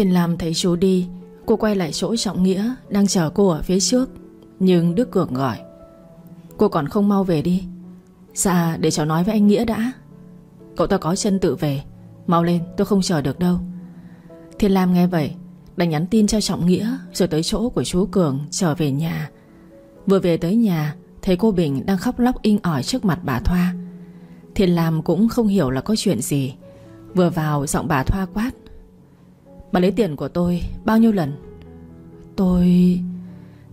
Thiên Lam thấy chú đi, Cô quay lại chỗ Trọng Nghĩa Đang chờ cô ở phía trước, Nhưng Đức Cường gọi. Cô còn không mau về đi. Dạ để cháu nói với anh Nghĩa đã. Cậu ta có chân tự về, Mau lên, tôi không chờ được đâu. Thiên Lam nghe vậy, Đành nhắn tin cho Trọng Nghĩa Rồi tới chỗ của chú Cường trở về nhà. Vừa về tới nhà, Thấy cô Bình đang khóc lóc in ỏi trước mặt bà Thoa. Thiên Lam cũng không hiểu là có chuyện gì. Vừa vào, giọng bà Thoa quát. Bà lấy tiền của tôi bao nhiêu lần? Tôi...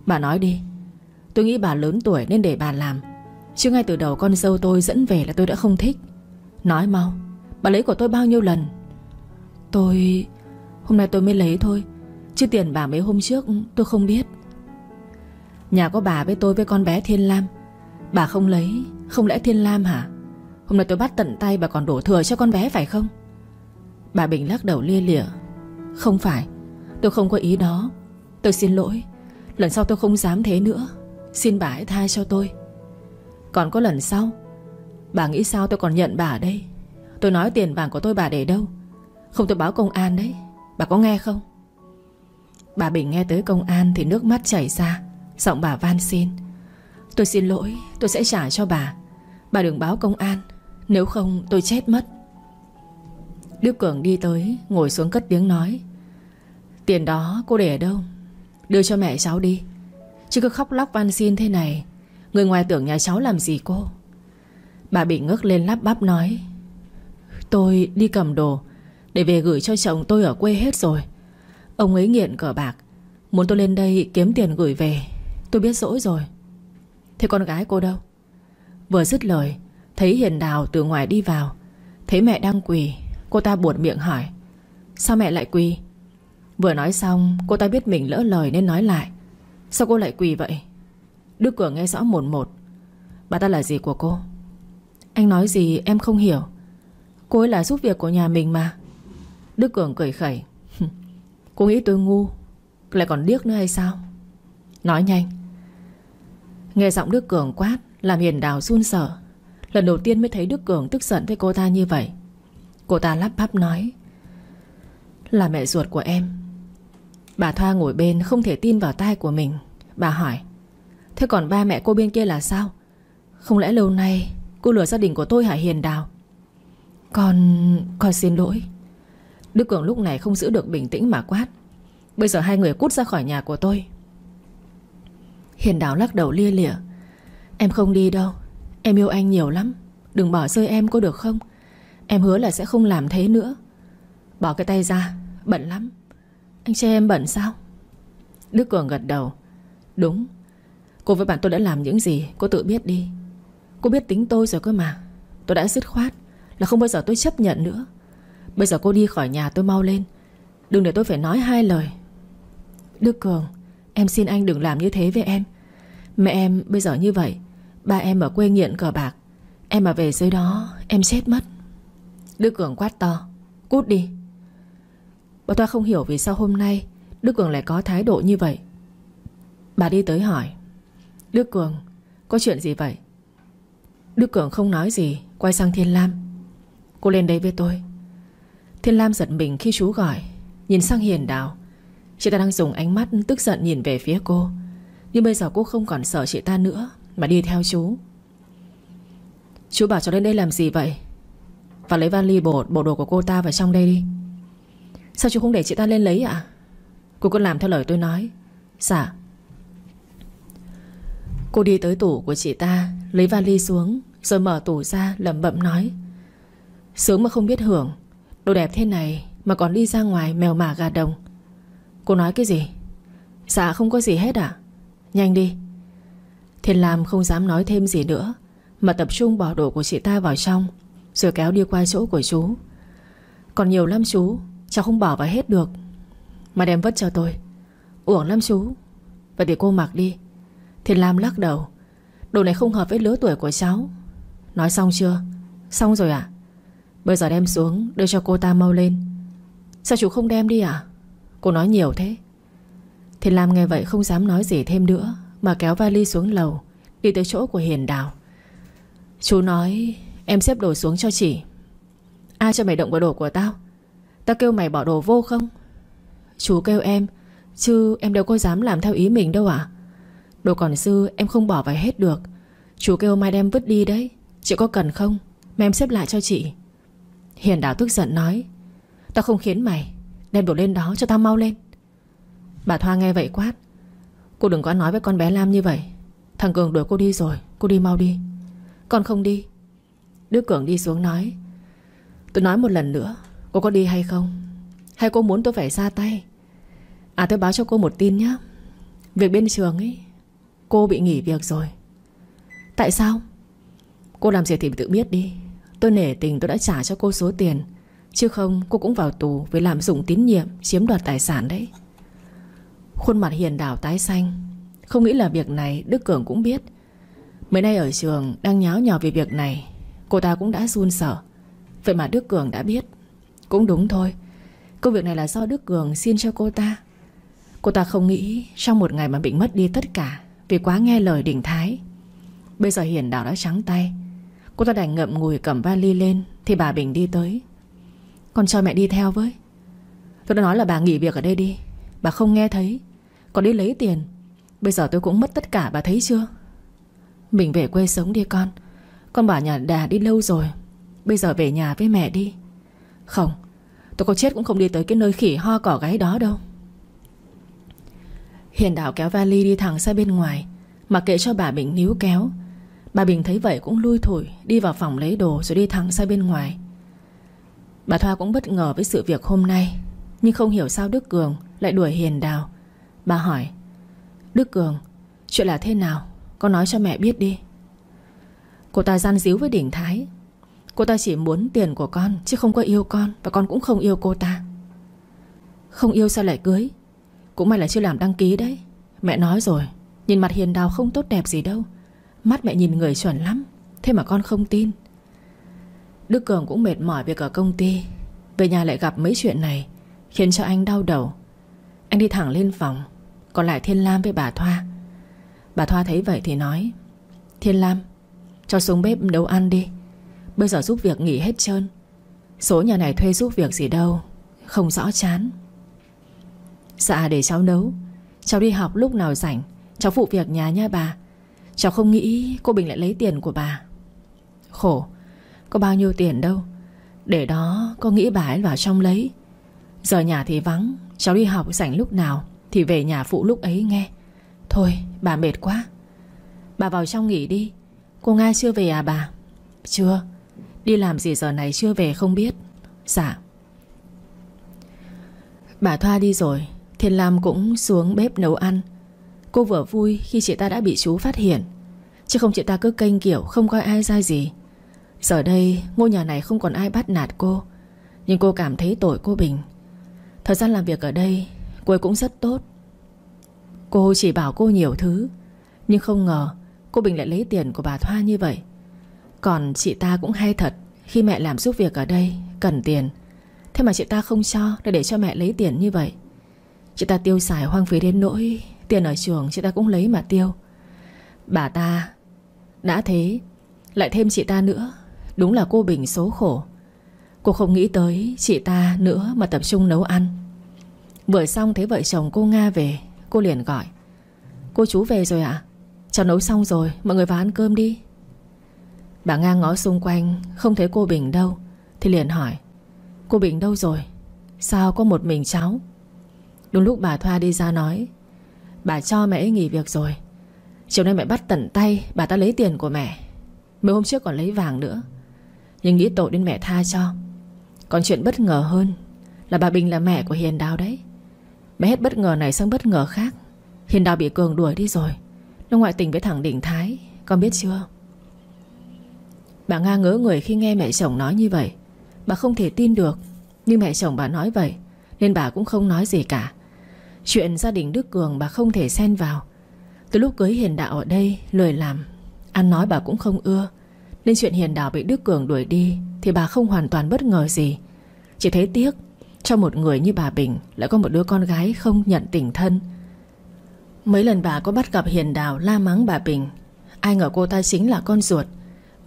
Bà nói đi. Tôi nghĩ bà lớn tuổi nên để bà làm. Chứ ngay từ đầu con dâu tôi dẫn về là tôi đã không thích. Nói mau, Bà lấy của tôi bao nhiêu lần? Tôi... Hôm nay tôi mới lấy thôi. Chứ tiền bà mấy hôm trước tôi không biết. Nhà có bà với tôi với con bé Thiên Lam. Bà không lấy, Không lẽ Thiên Lam hả? Hôm nay tôi bắt tận tay bà còn đổ thừa cho con bé phải không? Bà Bình lắc đầu lia lịa. Không phải, Tôi không có ý đó. Tôi xin lỗi. Lần sau tôi không dám thế nữa. Xin bà hãy tha cho tôi. Còn có lần sau, Bà nghĩ sao tôi còn nhận bà ở đây? Tôi nói tiền vàng của tôi bà để đâu? Không tôi báo công an đấy. Bà có nghe không? Bà Bình nghe tới công an thì nước mắt chảy ra. Giọng bà van xin. Tôi xin lỗi, tôi sẽ trả cho bà. Bà đừng báo công an. Nếu không, tôi chết mất. Đức Cường đi tới, Ngồi xuống cất tiếng nói. Tiền đó cô để ở đâu? Đưa cho mẹ cháu đi. Chứ cứ khóc lóc van xin thế này, Người ngoài tưởng nhà cháu làm gì cô? Bà bị ngước lên lắp bắp nói, Tôi đi cầm đồ, Để về gửi cho chồng tôi ở quê hết rồi. Ông ấy nghiện cờ bạc, Muốn tôi lên đây kiếm tiền gửi về, Tôi biết dỗi rồi. Thế con gái cô đâu? Vừa dứt lời, Thấy Hiền Đào từ ngoài đi vào, Thấy mẹ đang quỳ, Cô ta buột miệng hỏi, Sao mẹ lại quỳ? Vừa nói xong, cô ta biết mình lỡ lời nên nói lại. Sao cô lại quỳ vậy? Đức Cường nghe rõ một một. Bà ta là gì của cô? Anh nói gì em không hiểu. Cô ấy là giúp việc của nhà mình mà. Đức Cường cười khẩy. Cô nghĩ tôi ngu, Lại còn điếc nữa hay sao? Nói nhanh. Nghe giọng Đức Cường quát, Làm Hiền Đào run sợ. Lần đầu tiên mới thấy Đức Cường tức giận với cô ta như vậy. Cô ta lắp bắp nói, Là mẹ ruột của em Bà Thoa ngồi bên không thể tin vào tai của mình. Bà hỏi, Thế còn ba mẹ cô bên kia là sao? Không lẽ lâu nay Cô lừa gia đình của tôi hả Hiền Đào? Con... con xin lỗi. Đức Cường lúc này không giữ được bình tĩnh mà quát, Bây giờ hai người cút ra khỏi nhà của tôi. Hiền Đào lắc đầu lia lịa, Em không đi đâu, Em yêu anh nhiều lắm, Đừng bỏ rơi em có được không? Em hứa là sẽ không làm thế nữa. Bỏ cái tay ra, Bận lắm. Anh chê em bận sao? Đức Cường gật đầu. Đúng. Cô với bạn tôi đã làm những gì Cô tự biết đi. Cô biết tính tôi rồi cơ mà. Tôi đã dứt khoát Là không bao giờ tôi chấp nhận nữa. Bây giờ cô đi khỏi nhà tôi mau lên. Đừng để tôi phải nói hai lời. Đức Cường, Em xin anh đừng làm như thế với em. Mẹ em bây giờ như vậy, Ba em ở quê nghiện cờ bạc. Em mà về dưới đó, em chết mất. Đức Cường quát to. Cút đi. Bà ta không hiểu vì sao hôm nay Đức Cường lại có thái độ như vậy. Bà đi tới hỏi Đức Cường Có chuyện gì vậy? Đức Cường không nói gì Quay sang Thiên Lam. Cô lên đây với tôi. Thiên Lam giật mình khi chú gọi Nhìn sang Hiền Đào. Chị ta đang dùng ánh mắt tức giận nhìn về phía cô. Nhưng bây giờ cô không còn sợ chị ta nữa Mà đi theo chú. Chú bảo cho lên đây làm gì vậy? Và lấy vali bộ, bộ đồ của cô ta vào trong đây đi. Sao chú không để chị ta lên lấy ạ? Cô cứ làm theo lời tôi nói. Dạ. Cô đi tới tủ của chị ta, Lấy vali xuống, Rồi mở tủ ra, lẩm bẩm nói. Sướng mà không biết hưởng. Đồ đẹp thế này mà còn đi ra ngoài mèo mả gà đồng. Cô nói cái gì? Dạ không có gì hết à Nhanh đi. Thiên Lam không dám nói thêm gì nữa, Mà tập trung bỏ đồ của chị ta vào trong, Rồi kéo đi qua chỗ của chú. Còn nhiều lắm chú Cháu không bỏ vào hết được. Mà đem vất cho tôi. Uổng lắm chú. Vậy thì cô mặc đi. Thiên Lam lắc đầu. Đồ này không hợp với lứa tuổi của cháu. Nói xong chưa? Xong rồi à Bây giờ đem xuống, đưa cho cô ta mau lên. Sao chú không đem đi à Cô nói nhiều thế. Thiên Lam nghe vậy không dám nói gì thêm nữa, Mà kéo vali xuống lầu, Đi tới chỗ của Hiền Đào. Chú nói, em xếp đồ xuống cho chị. Ai cho mày động vào đồ của tao ta kêu mày bỏ đồ vô không? Chú kêu em, Chứ em đâu có dám làm theo ý mình đâu ạ. Đồ còn dư, em không bỏ vào hết được. Chú kêu mai đem vứt đi đấy. Chị có cần không? Mà em xếp lại cho chị. Hiền đảo tức giận nói, Tao không khiến mày. Đem đồ lên đó cho tao mau lên. Bà Thoa nghe vậy quát, Cô đừng có nói với con bé Lam như vậy. Thằng Cường đuổi cô đi rồi, Cô đi mau đi. Con không đi. Đức Cường đi xuống nói, Tôi nói một lần nữa Cô có đi hay không? Hay cô muốn tôi phải ra tay? À tôi báo cho cô một tin nhé Việc bên trường ấy, Cô bị nghỉ việc rồi. Tại sao? Cô làm gì thì tự biết đi. Tôi nể tình, tôi đã trả cho cô số tiền. Chứ không, cô cũng vào tù Vì làm dụng tín nhiệm, Chiếm đoạt tài sản đấy. Khuôn mặt hiền đảo tái xanh. Không nghĩ là việc này Đức Cường cũng biết. Mấy nay ở trường đang nháo nhào về việc này, Cô ta cũng đã run sợ. Vậy mà Đức Cường đã biết. Cũng đúng thôi. Công việc này là do Đức Cường xin cho cô ta. Cô ta không nghĩ Trong một ngày mà bị mất đi tất cả Vì quá nghe lời đỉnh thái. Bây giờ Hiền Đào đã trắng tay. Cô ta đành ngậm ngùi cầm vali lên Thì bà Bình đi tới. Con cho mẹ đi theo với. Tôi đã nói là bà nghỉ việc ở đây đi. Bà không nghe thấy. Còn đi lấy tiền. Bây giờ tôi cũng mất tất cả, bà thấy chưa? Mình về quê sống đi con. Con bảo nhà đà đi lâu rồi. Bây giờ về nhà với mẹ đi. Không, Tôi có chết cũng không đi tới cái nơi khỉ ho cỏ gáy đó đâu. Hiền đảo kéo vali đi thẳng ra bên ngoài Mà kệ cho bà Bình níu kéo. Bà Bình thấy vậy cũng lui thủi, Đi vào phòng lấy đồ rồi đi thẳng ra bên ngoài. Bà Thoa cũng bất ngờ với sự việc hôm nay, Nhưng không hiểu sao Đức Cường Lại đuổi Hiền Đào Bà hỏi, Đức Cường, Chuyện là thế nào? Con nói cho mẹ biết đi. Cô ta gian díu với Đỉnh Thái. Cô ta chỉ muốn tiền của con, Chứ không có yêu con, Và con cũng không yêu cô ta. Không yêu sao lại cưới? Cũng may là chưa làm đăng ký đấy. Mẹ nói rồi, Nhìn mặt Hiền Đào không tốt đẹp gì đâu. Mắt mẹ nhìn người chuẩn lắm, Thế mà con không tin. Đức Cường cũng mệt mỏi việc ở công ty. Về nhà lại gặp mấy chuyện này, Khiến cho anh đau đầu. Anh đi thẳng lên phòng, Còn lại Thiên Lam với bà Thoa. Bà Thoa thấy vậy thì nói, Thiên Lam, Cho xuống bếp nấu ăn đi. Bây giờ giúp việc nghỉ hết trơn. Số nhà này thuê giúp việc gì đâu. Không rõ chán. Dạ để cháu nấu. Cháu đi học lúc nào rảnh. Cháu phụ việc nhà nha bà. Cháu không nghĩ cô Bình lại lấy tiền của bà. Khổ, Có bao nhiêu tiền đâu. Để đó, có nghĩ bà ấy vào trong lấy. Giờ nhà thì vắng, Cháu đi học rảnh lúc nào Thì về nhà phụ lúc ấy nghe. Thôi, bà mệt quá. Bà vào trong nghỉ đi. Cô Nga chưa về à bà? Chưa. Đi làm gì giờ này chưa về không biết. Dạ. Bà Thoa đi rồi, Thiên Lam cũng xuống bếp nấu ăn. Cô vừa vui khi chị ta đã bị chú phát hiện. Chứ không chị ta cứ kênh kiểu Không coi ai ra gì. Giờ đây, ngôi nhà này không còn ai bắt nạt cô. Nhưng cô cảm thấy tội cô Bình. Thời gian làm việc ở đây Cô ấy cũng rất tốt. Cô chỉ bảo cô nhiều thứ. Nhưng không ngờ, cô Bình lại lấy tiền của bà Thoa như vậy. Còn chị ta cũng hay thật, Khi mẹ làm giúp việc ở đây, Cần tiền. Thế mà chị ta không cho để để cho mẹ lấy tiền như vậy. Chị ta tiêu xài hoang phí đến nỗi, Tiền ở trường chị ta cũng lấy mà tiêu. Bà ta Đã thế, Lại thêm chị ta nữa, Đúng là cô Bình số khổ. Cô không nghĩ tới chị ta nữa mà tập trung nấu ăn. Vừa xong thấy vợ chồng cô Nga về, Cô liền gọi. Cô chú về rồi ạ. À? Cháu nấu xong rồi, Mọi người vào ăn cơm đi. Bà Nga ngó xung quanh, Không thấy cô Bình đâu, Thì liền hỏi, Cô Bình đâu rồi? Sao có một mình cháu? Đúng lúc bà Thoa đi ra nói, Bà cho mẹ ấy nghỉ việc rồi. Chiều nay mẹ bắt tận tay, Bà ta lấy tiền của mẹ. Mấy hôm trước còn lấy vàng nữa. Nhưng nghĩ tội nên mẹ tha cho. Còn chuyện bất ngờ hơn Là bà Bình là mẹ của Hiền Đào đấy. Mẹ hết bất ngờ này sang bất ngờ khác. Hiền Đào bị Cường đuổi đi rồi. Nó ngoại tình với thằng Đỉnh Thái, Con biết chưa? Bà Nga ngỡ người khi nghe mẹ chồng nói như vậy. Bà không thể tin được, Nhưng mẹ chồng bà nói vậy, Nên bà cũng không nói gì cả. Chuyện gia đình Đức Cường bà không thể xen vào. Từ lúc cưới Hiền Đạo ở đây Lười làm, Ăn nói bà cũng không ưa. Nên chuyện Hiền Đạo bị Đức Cường đuổi đi Thì bà không hoàn toàn bất ngờ gì. Chỉ thấy tiếc, Cho một người như bà Bình Lại có một đứa con gái không nhận tình thân. Mấy lần bà có bắt gặp Hiền Đào la mắng bà Bình, Ai ngờ cô ta chính là con ruột.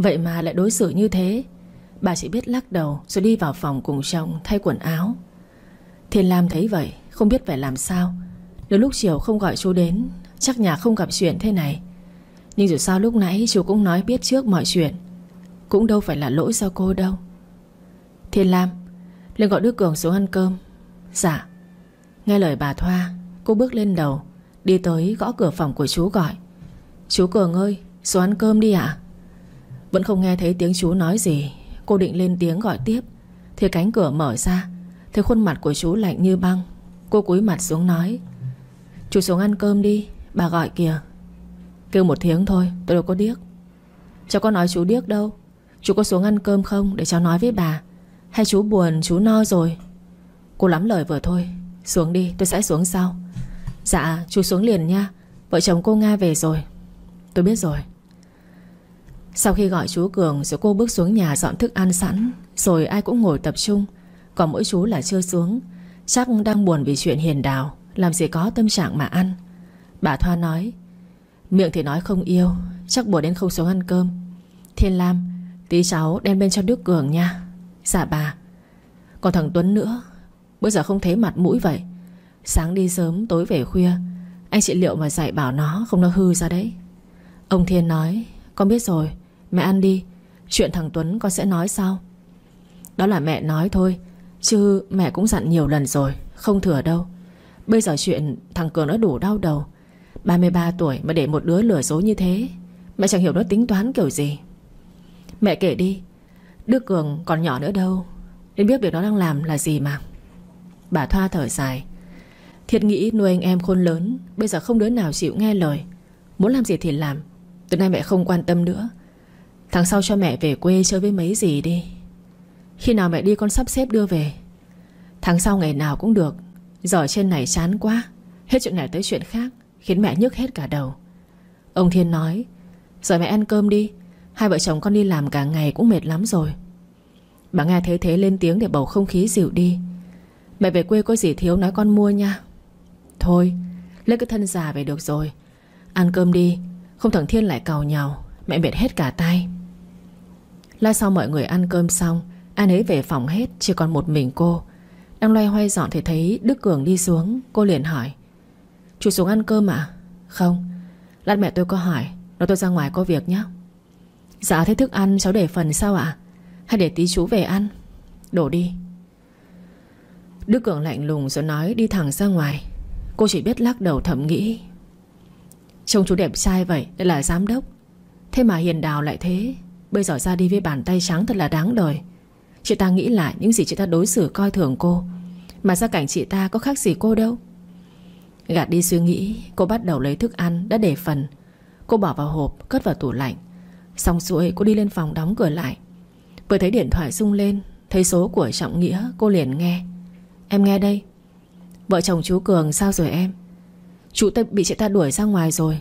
Vậy mà lại đối xử như thế. Bà chỉ biết lắc đầu Rồi đi vào phòng cùng chồng thay quần áo. Thiên Lam thấy vậy, Không biết phải làm sao. Nếu lúc chiều không gọi chú đến, Chắc nhà không gặp chuyện thế này. Nhưng dù sao lúc nãy chú cũng nói biết trước mọi chuyện. Cũng đâu phải là lỗi do cô đâu. Thiên Lam, Lên gọi Đức Cường xuống ăn cơm. Dạ. Nghe lời bà Thoa, Cô bước lên đầu, Đi tới gõ cửa phòng của chú gọi. Chú Cường ơi, xuống ăn cơm đi ạ. Vẫn không nghe thấy tiếng chú nói gì. Cô định lên tiếng gọi tiếp. Thì cánh cửa mở ra. Thấy khuôn mặt của chú lạnh như băng. Cô cúi mặt xuống nói, Chú xuống ăn cơm đi, Bà gọi kìa. Kêu một tiếng thôi, tôi đâu có điếc. Cháu có nói chú điếc đâu. Chú có xuống ăn cơm không để cháu nói với bà? Hay chú buồn, chú no rồi? Cô lắm lời vừa thôi, Xuống đi, tôi sẽ xuống sau. Dạ chú xuống liền nha. Vợ chồng cô Nga về rồi. Tôi biết rồi. Sau khi gọi chú Cường Rồi cô bước xuống nhà dọn thức ăn sẵn, Rồi ai cũng ngồi tập trung, Còn mỗi chú là chưa xuống. Chắc đang buồn vì chuyện hiền đào, Làm gì có tâm trạng mà ăn. Bà Thoa nói, Miệng thì nói không yêu, Chắc buồn đến không xuống ăn cơm. Thiên Lam, Tí cháu đem bên cho Đức Cường nha. Dạ bà. Còn thằng Tuấn nữa Bây giờ không thấy mặt mũi vậy. Sáng đi sớm, tối về khuya, Anh chị liệu mà dạy bảo nó Không nó hư ra đấy. Ông Thiên nói, Con biết rồi Mẹ ăn đi, Chuyện thằng Tuấn con sẽ nói sau. Đó là mẹ nói thôi, Chứ mẹ cũng dặn nhiều lần rồi, Không thừa đâu. Bây giờ chuyện thằng Cường nó đủ đau đầu 33 tuổi mà để một đứa lừa dối như thế, Mẹ chẳng hiểu nó tính toán kiểu gì. Mẹ kể đi Đức Cường còn nhỏ nữa đâu, Nên biết việc nó đang làm là gì mà. Bà Thoa thở dài Thiệt nghĩ nuôi anh em khôn lớn, Bây giờ không đứa nào chịu nghe lời. Muốn làm gì thì làm, Từ nay mẹ không quan tâm nữa. Tháng sau cho mẹ về quê chơi với mấy gì đi. Khi nào mẹ đi con sắp xếp đưa về? Tháng sau ngày nào cũng được. Giờ trên này chán quá. Hết chuyện này tới chuyện khác, Khiến mẹ nhức hết cả đầu. Ông Thiên nói, Giờ mẹ ăn cơm đi. Hai vợ chồng con đi làm cả ngày cũng mệt lắm rồi. Bà nghe thấy thế lên tiếng để bầu không khí dịu đi. Mẹ về quê có gì thiếu nói con mua nha. Thôi, Lấy cái thân già về được rồi. Ăn cơm đi, Không thằng Thiên lại cào nhào, Mẹ mệt hết cả tay. Lát sau mọi người ăn cơm xong, An ấy về phòng hết, Chỉ còn một mình cô. Đang loay hoay dọn thì thấy Đức Cường đi xuống, Cô liền hỏi. Chú xuống ăn cơm à Không. Lát mẹ tôi có hỏi, Nói tôi ra ngoài có việc nhé Dạ thế thức ăn cháu để phần sao ạ. Hay để tí chú về ăn. Đổ đi. Đức Cường lạnh lùng rồi nói đi thẳng ra ngoài. Cô chỉ biết lắc đầu thầm nghĩ. Trông chú đẹp trai vậy Đây là giám đốc. Thế mà Hiền Đào lại thế. Bây giờ ra đi với bàn tay trắng thật là đáng đời. Chị ta nghĩ lại những gì chị ta đối xử coi thường cô. Mà gia cảnh chị ta có khác gì cô đâu. Gạt đi suy nghĩ, Cô bắt đầu lấy thức ăn đã để phần. Cô bỏ vào hộp, cất vào tủ lạnh. Xong xuôi, cô đi lên phòng đóng cửa lại. Vừa thấy điện thoại rung lên, Thấy số của Trọng Nghĩa, cô liền nghe. Em nghe đây. Vợ chồng chú Cường, sao rồi em? Chú ta bị chị ta đuổi ra ngoài rồi.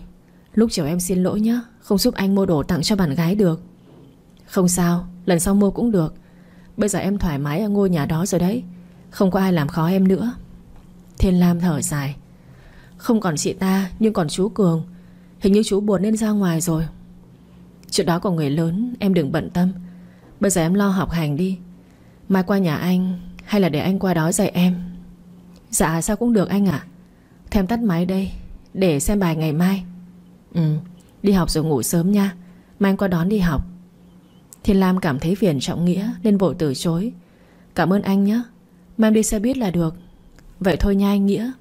Lúc chiều em xin lỗi nhé Không giúp anh mua đồ tặng cho bạn gái được. Không sao, Lần sau mua cũng được. Bây giờ em thoải mái ở ngôi nhà đó rồi đấy. Không có ai làm khó em nữa. Thiên Lam thở dài. Không còn chị ta, nhưng còn chú Cường. Hình như chú buồn nên ra ngoài rồi. Chuyện đó của người lớn, Em đừng bận tâm. Bây giờ em lo học hành đi. Mai qua nhà anh, Hay là để anh qua đó dạy em? Dạ sao cũng được anh ạ. Thêm tắt máy đây, Để xem bài ngày mai. Ừ Đi học rồi ngủ sớm nha. Mai anh qua đón đi học. Thiên Lam cảm thấy phiền trọng nghĩa Nên vội từ chối. Cảm ơn anh nhé. Mai em đi xe buýt là được. Vậy thôi nha anh Nghĩa.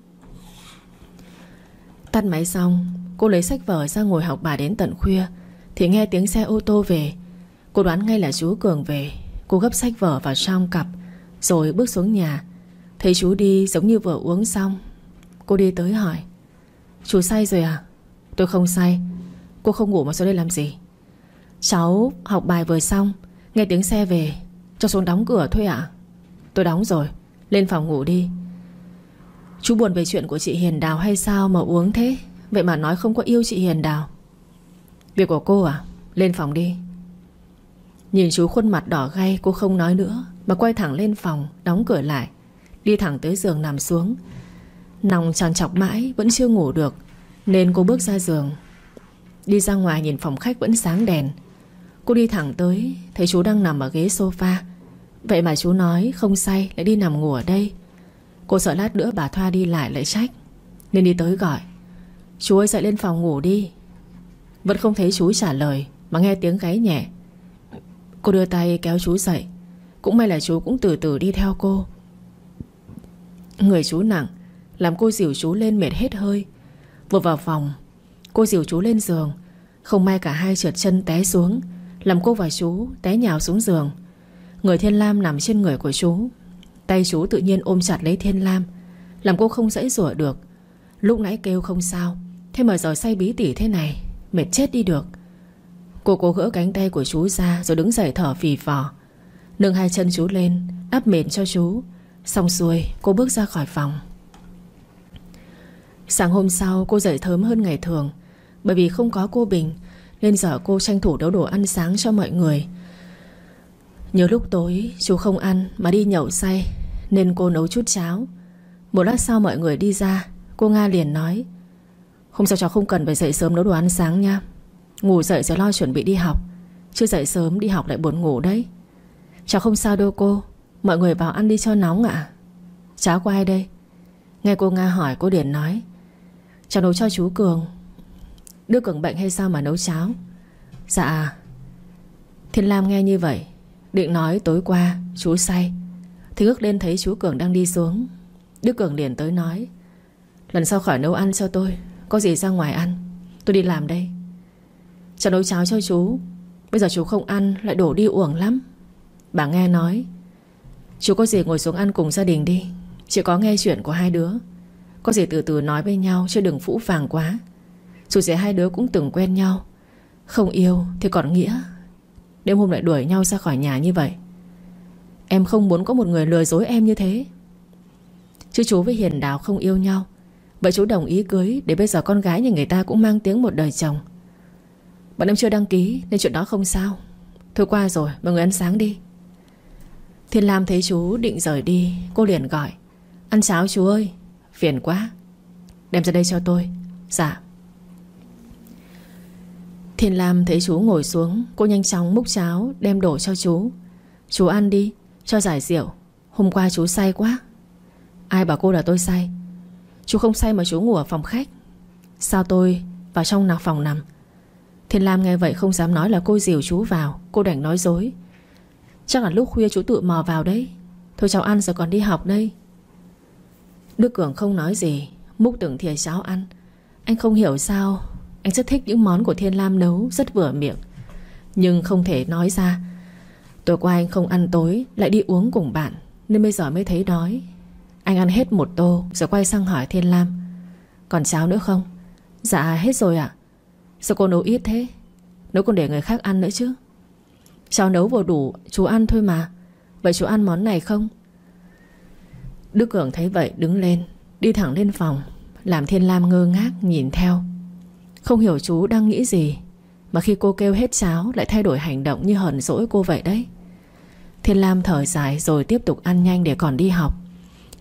Tắt máy xong, Cô lấy sách vở ra ngồi học bài đến tận khuya, Thì nghe tiếng xe ô tô về. Cô đoán ngay là chú Cường về. Cô gấp sách vở vào trong cặp, Rồi bước xuống nhà. Thấy chú đi giống như vừa uống xong. Cô đi tới hỏi, Chú say rồi à? Tôi không say. Cô không ngủ mà xuống đây làm gì? Cháu học bài vừa xong, Nghe tiếng xe về. Cho xuống đóng cửa thôi ạ. À? Tôi đóng rồi, Lên phòng ngủ đi. Chú buồn về chuyện của chị Hiền Đào hay sao mà uống thế? Vậy mà nói không có yêu chị Hiền Đào. Việc của cô à Lên phòng đi. Nhìn chú khuôn mặt đỏ gay, cô không nói nữa, Mà quay thẳng lên phòng, Đóng cửa lại. Đi thẳng tới giường nằm xuống. Nòng tràn chọc mãi, vẫn chưa ngủ được, Nên cô bước ra giường. Đi ra ngoài nhìn phòng khách vẫn sáng đèn. Cô đi thẳng tới, Thấy chú đang nằm ở ghế sofa. Vậy mà chú nói không say lại đi nằm ngủ ở đây. Cô sợ lát nữa bà Thoa đi lại lại trách, Nên đi tới gọi. Chú ơi, dậy lên phòng ngủ đi. Vẫn không thấy chú trả lời, Mà nghe tiếng gáy nhẹ. Cô đưa tay kéo chú dậy. Cũng may là chú cũng từ từ đi theo cô. Người chú nặng, Làm cô dìu chú lên mệt hết hơi. Vừa vào phòng, Cô dìu chú lên giường. Không may cả hai trượt chân té xuống. Làm cô và chú té nhào xuống giường. Người Thiên Lam nằm trên người của chú. Tay chú tự nhiên ôm chặt lấy Thiên Lam. Làm cô không dãy rủa được. Lúc nãy kêu không sao. Thế mà giờ say bí tỉ thế này, Mệt chết đi được. Cô cố gỡ cánh tay của chú ra Rồi đứng dậy thở phì phò. Nâng hai chân chú lên, Áp mền cho chú. Xong xuôi, cô bước ra khỏi phòng. Sáng hôm sau, cô dậy thớm hơn ngày thường. Bởi vì không có cô Bình nên giờ cô tranh thủ nấu đồ ăn sáng cho mọi người. Nhớ lúc tối, chú không ăn Mà đi nhậu say, Nên cô nấu chút cháo. Một lát sau mọi người đi ra, Cô Nga liền nói, Hôm sau cháu không cần phải dậy sớm nấu đồ ăn sáng nha. Ngủ dậy sẽ lo chuẩn bị đi học. Chứ dậy sớm đi học lại buồn ngủ đấy. Cháu không sao đâu cô, Mọi người vào ăn đi cho nóng ạ. À? Cháu của ai đây? Nghe cô Nga hỏi, cô Điển nói, Cháu nấu cho chú Cường đứa Cường bệnh hay sao mà nấu cháo? Dạ. Thiên Lam nghe như vậy, Định nói tối qua, chú say. Thì ước lên thấy chú Cường đang đi xuống. Đức Cường liền tới nói, Lần sau khỏi nấu ăn cho tôi, Có gì ra ngoài ăn, Tôi đi làm đây. Cháu nấu cháo cho chú, Bây giờ chú không ăn lại đổ đi uổng lắm. Bà nghe nói, Chú có gì ngồi xuống ăn cùng gia đình đi, Chỉ có nghe chuyện của hai đứa. Có gì từ từ nói với nhau chứ đừng phũ phàng quá. Dù sẽ hai đứa cũng từng quen nhau. Không yêu thì còn nghĩa. Đêm hôm lại đuổi nhau ra khỏi nhà như vậy. Em không muốn có một người lừa dối em như thế. Chứ chú với Hiền Đào không yêu nhau. Vậy chú đồng ý cưới Để bây giờ con gái nhà người ta cũng mang tiếng một đời chồng. Bọn em chưa đăng ký Nên chuyện đó không sao. Thôi qua rồi, mọi người ăn sáng đi. Thiên Lam thấy chú định rời đi, Cô liền gọi. Ăn cháo chú ơi, Phiền quá. Đem ra đây cho tôi. Dạ. Thiên Lam thấy chú ngồi xuống, Cô nhanh chóng múc cháo, đem đổ cho chú. Chú ăn đi, Cho giải rượu. Hôm qua chú say quá. Ai bảo cô là tôi say? Chú không say mà chú ngủ ở phòng khách. Sao tôi vào trong nào phòng nằm? Thiên Lam nghe vậy không dám nói là cô dìu chú vào, Cô đành nói dối. Chắc là lúc khuya chú tự mò vào đấy. Thôi cháu ăn rồi còn đi học đây. Đức Cường không nói gì, Múc từng thìa cháo ăn. Anh không hiểu sao anh rất thích những món của Thiên Lam nấu, Rất vừa miệng. Nhưng không thể nói ra. Tối qua anh không ăn tối, Lại đi uống cùng bạn, Nên bây giờ mới thấy đói. Anh ăn hết một tô, Rồi quay sang hỏi Thiên Lam. Còn cháo nữa không? Dạ hết rồi ạ. Sao cô nấu ít thế? Nấu còn để người khác ăn nữa chứ. Cháu nấu vừa đủ, chú ăn thôi mà. Vậy chú ăn món này không? Đức Cường thấy vậy, đứng lên, Đi thẳng lên phòng. Làm Thiên Lam ngơ ngác, nhìn theo. Không hiểu chú đang nghĩ gì, Mà khi cô kêu hết cháo Lại thay đổi hành động như hờn dỗi cô vậy đấy. Thiên Lam thở dài Rồi tiếp tục ăn nhanh để còn đi học.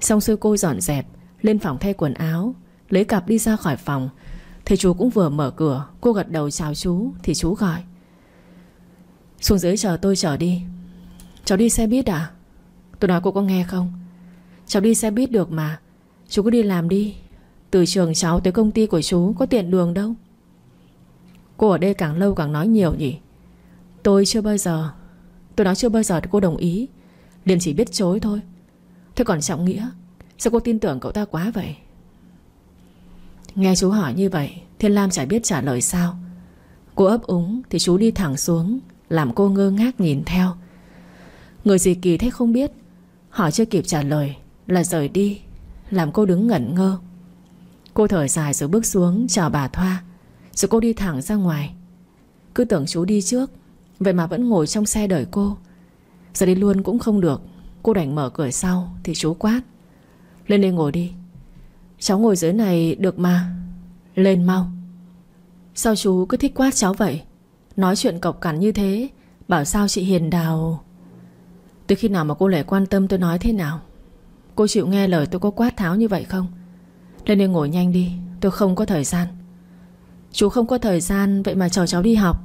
Xong xuôi cô dọn dẹp, Lên phòng thay quần áo, Lấy cặp đi ra khỏi phòng. Thì chú cũng vừa mở cửa, Cô gật đầu chào chú Thì chú gọi. Xuống dưới chờ tôi chờ đi. Cháu đi xe buýt à Tôi nói cô có nghe không? Cháu đi xe buýt được mà. Chú cứ đi làm đi. Từ trường cháu tới công ty của chú có tiện đường đâu. Cô ở đây càng lâu càng nói nhiều nhỉ? Tôi chưa bao giờ, Tôi nói chưa bao giờ cô đồng ý. Liền chỉ biết chối thôi. Thế còn Trọng Nghĩa, Sao cô tin tưởng cậu ta quá vậy? Nghe chú hỏi như vậy, Thiên Lam chả biết trả lời sao. Cô ấp úng thì chú đi thẳng xuống, làm cô ngơ ngác nhìn theo. Người gì kỳ thế không biết Hỏi chưa kịp trả lời Là rời đi, Làm cô đứng ngẩn ngơ. Cô thở dài rồi bước xuống chào bà Thoa. Rồi cô đi thẳng ra ngoài. Cứ tưởng chú đi trước, Vậy mà vẫn ngồi trong xe đợi cô. Giờ đi luôn cũng không được, Cô đành mở cửa sau Thì chú quát. Lên đây ngồi đi. Cháu ngồi dưới này được mà. Lên mau. Sao chú cứ thích quát cháu vậy? Nói chuyện cọc cằn như thế, Bảo sao chị Hiền Đào? Từ khi nào mà cô lại quan tâm tôi nói thế nào? Cô chịu nghe lời tôi có quát tháo như vậy không? Lên đây ngồi nhanh đi, Tôi không có thời gian. Chú không có thời gian, Vậy mà chờ cháu đi học.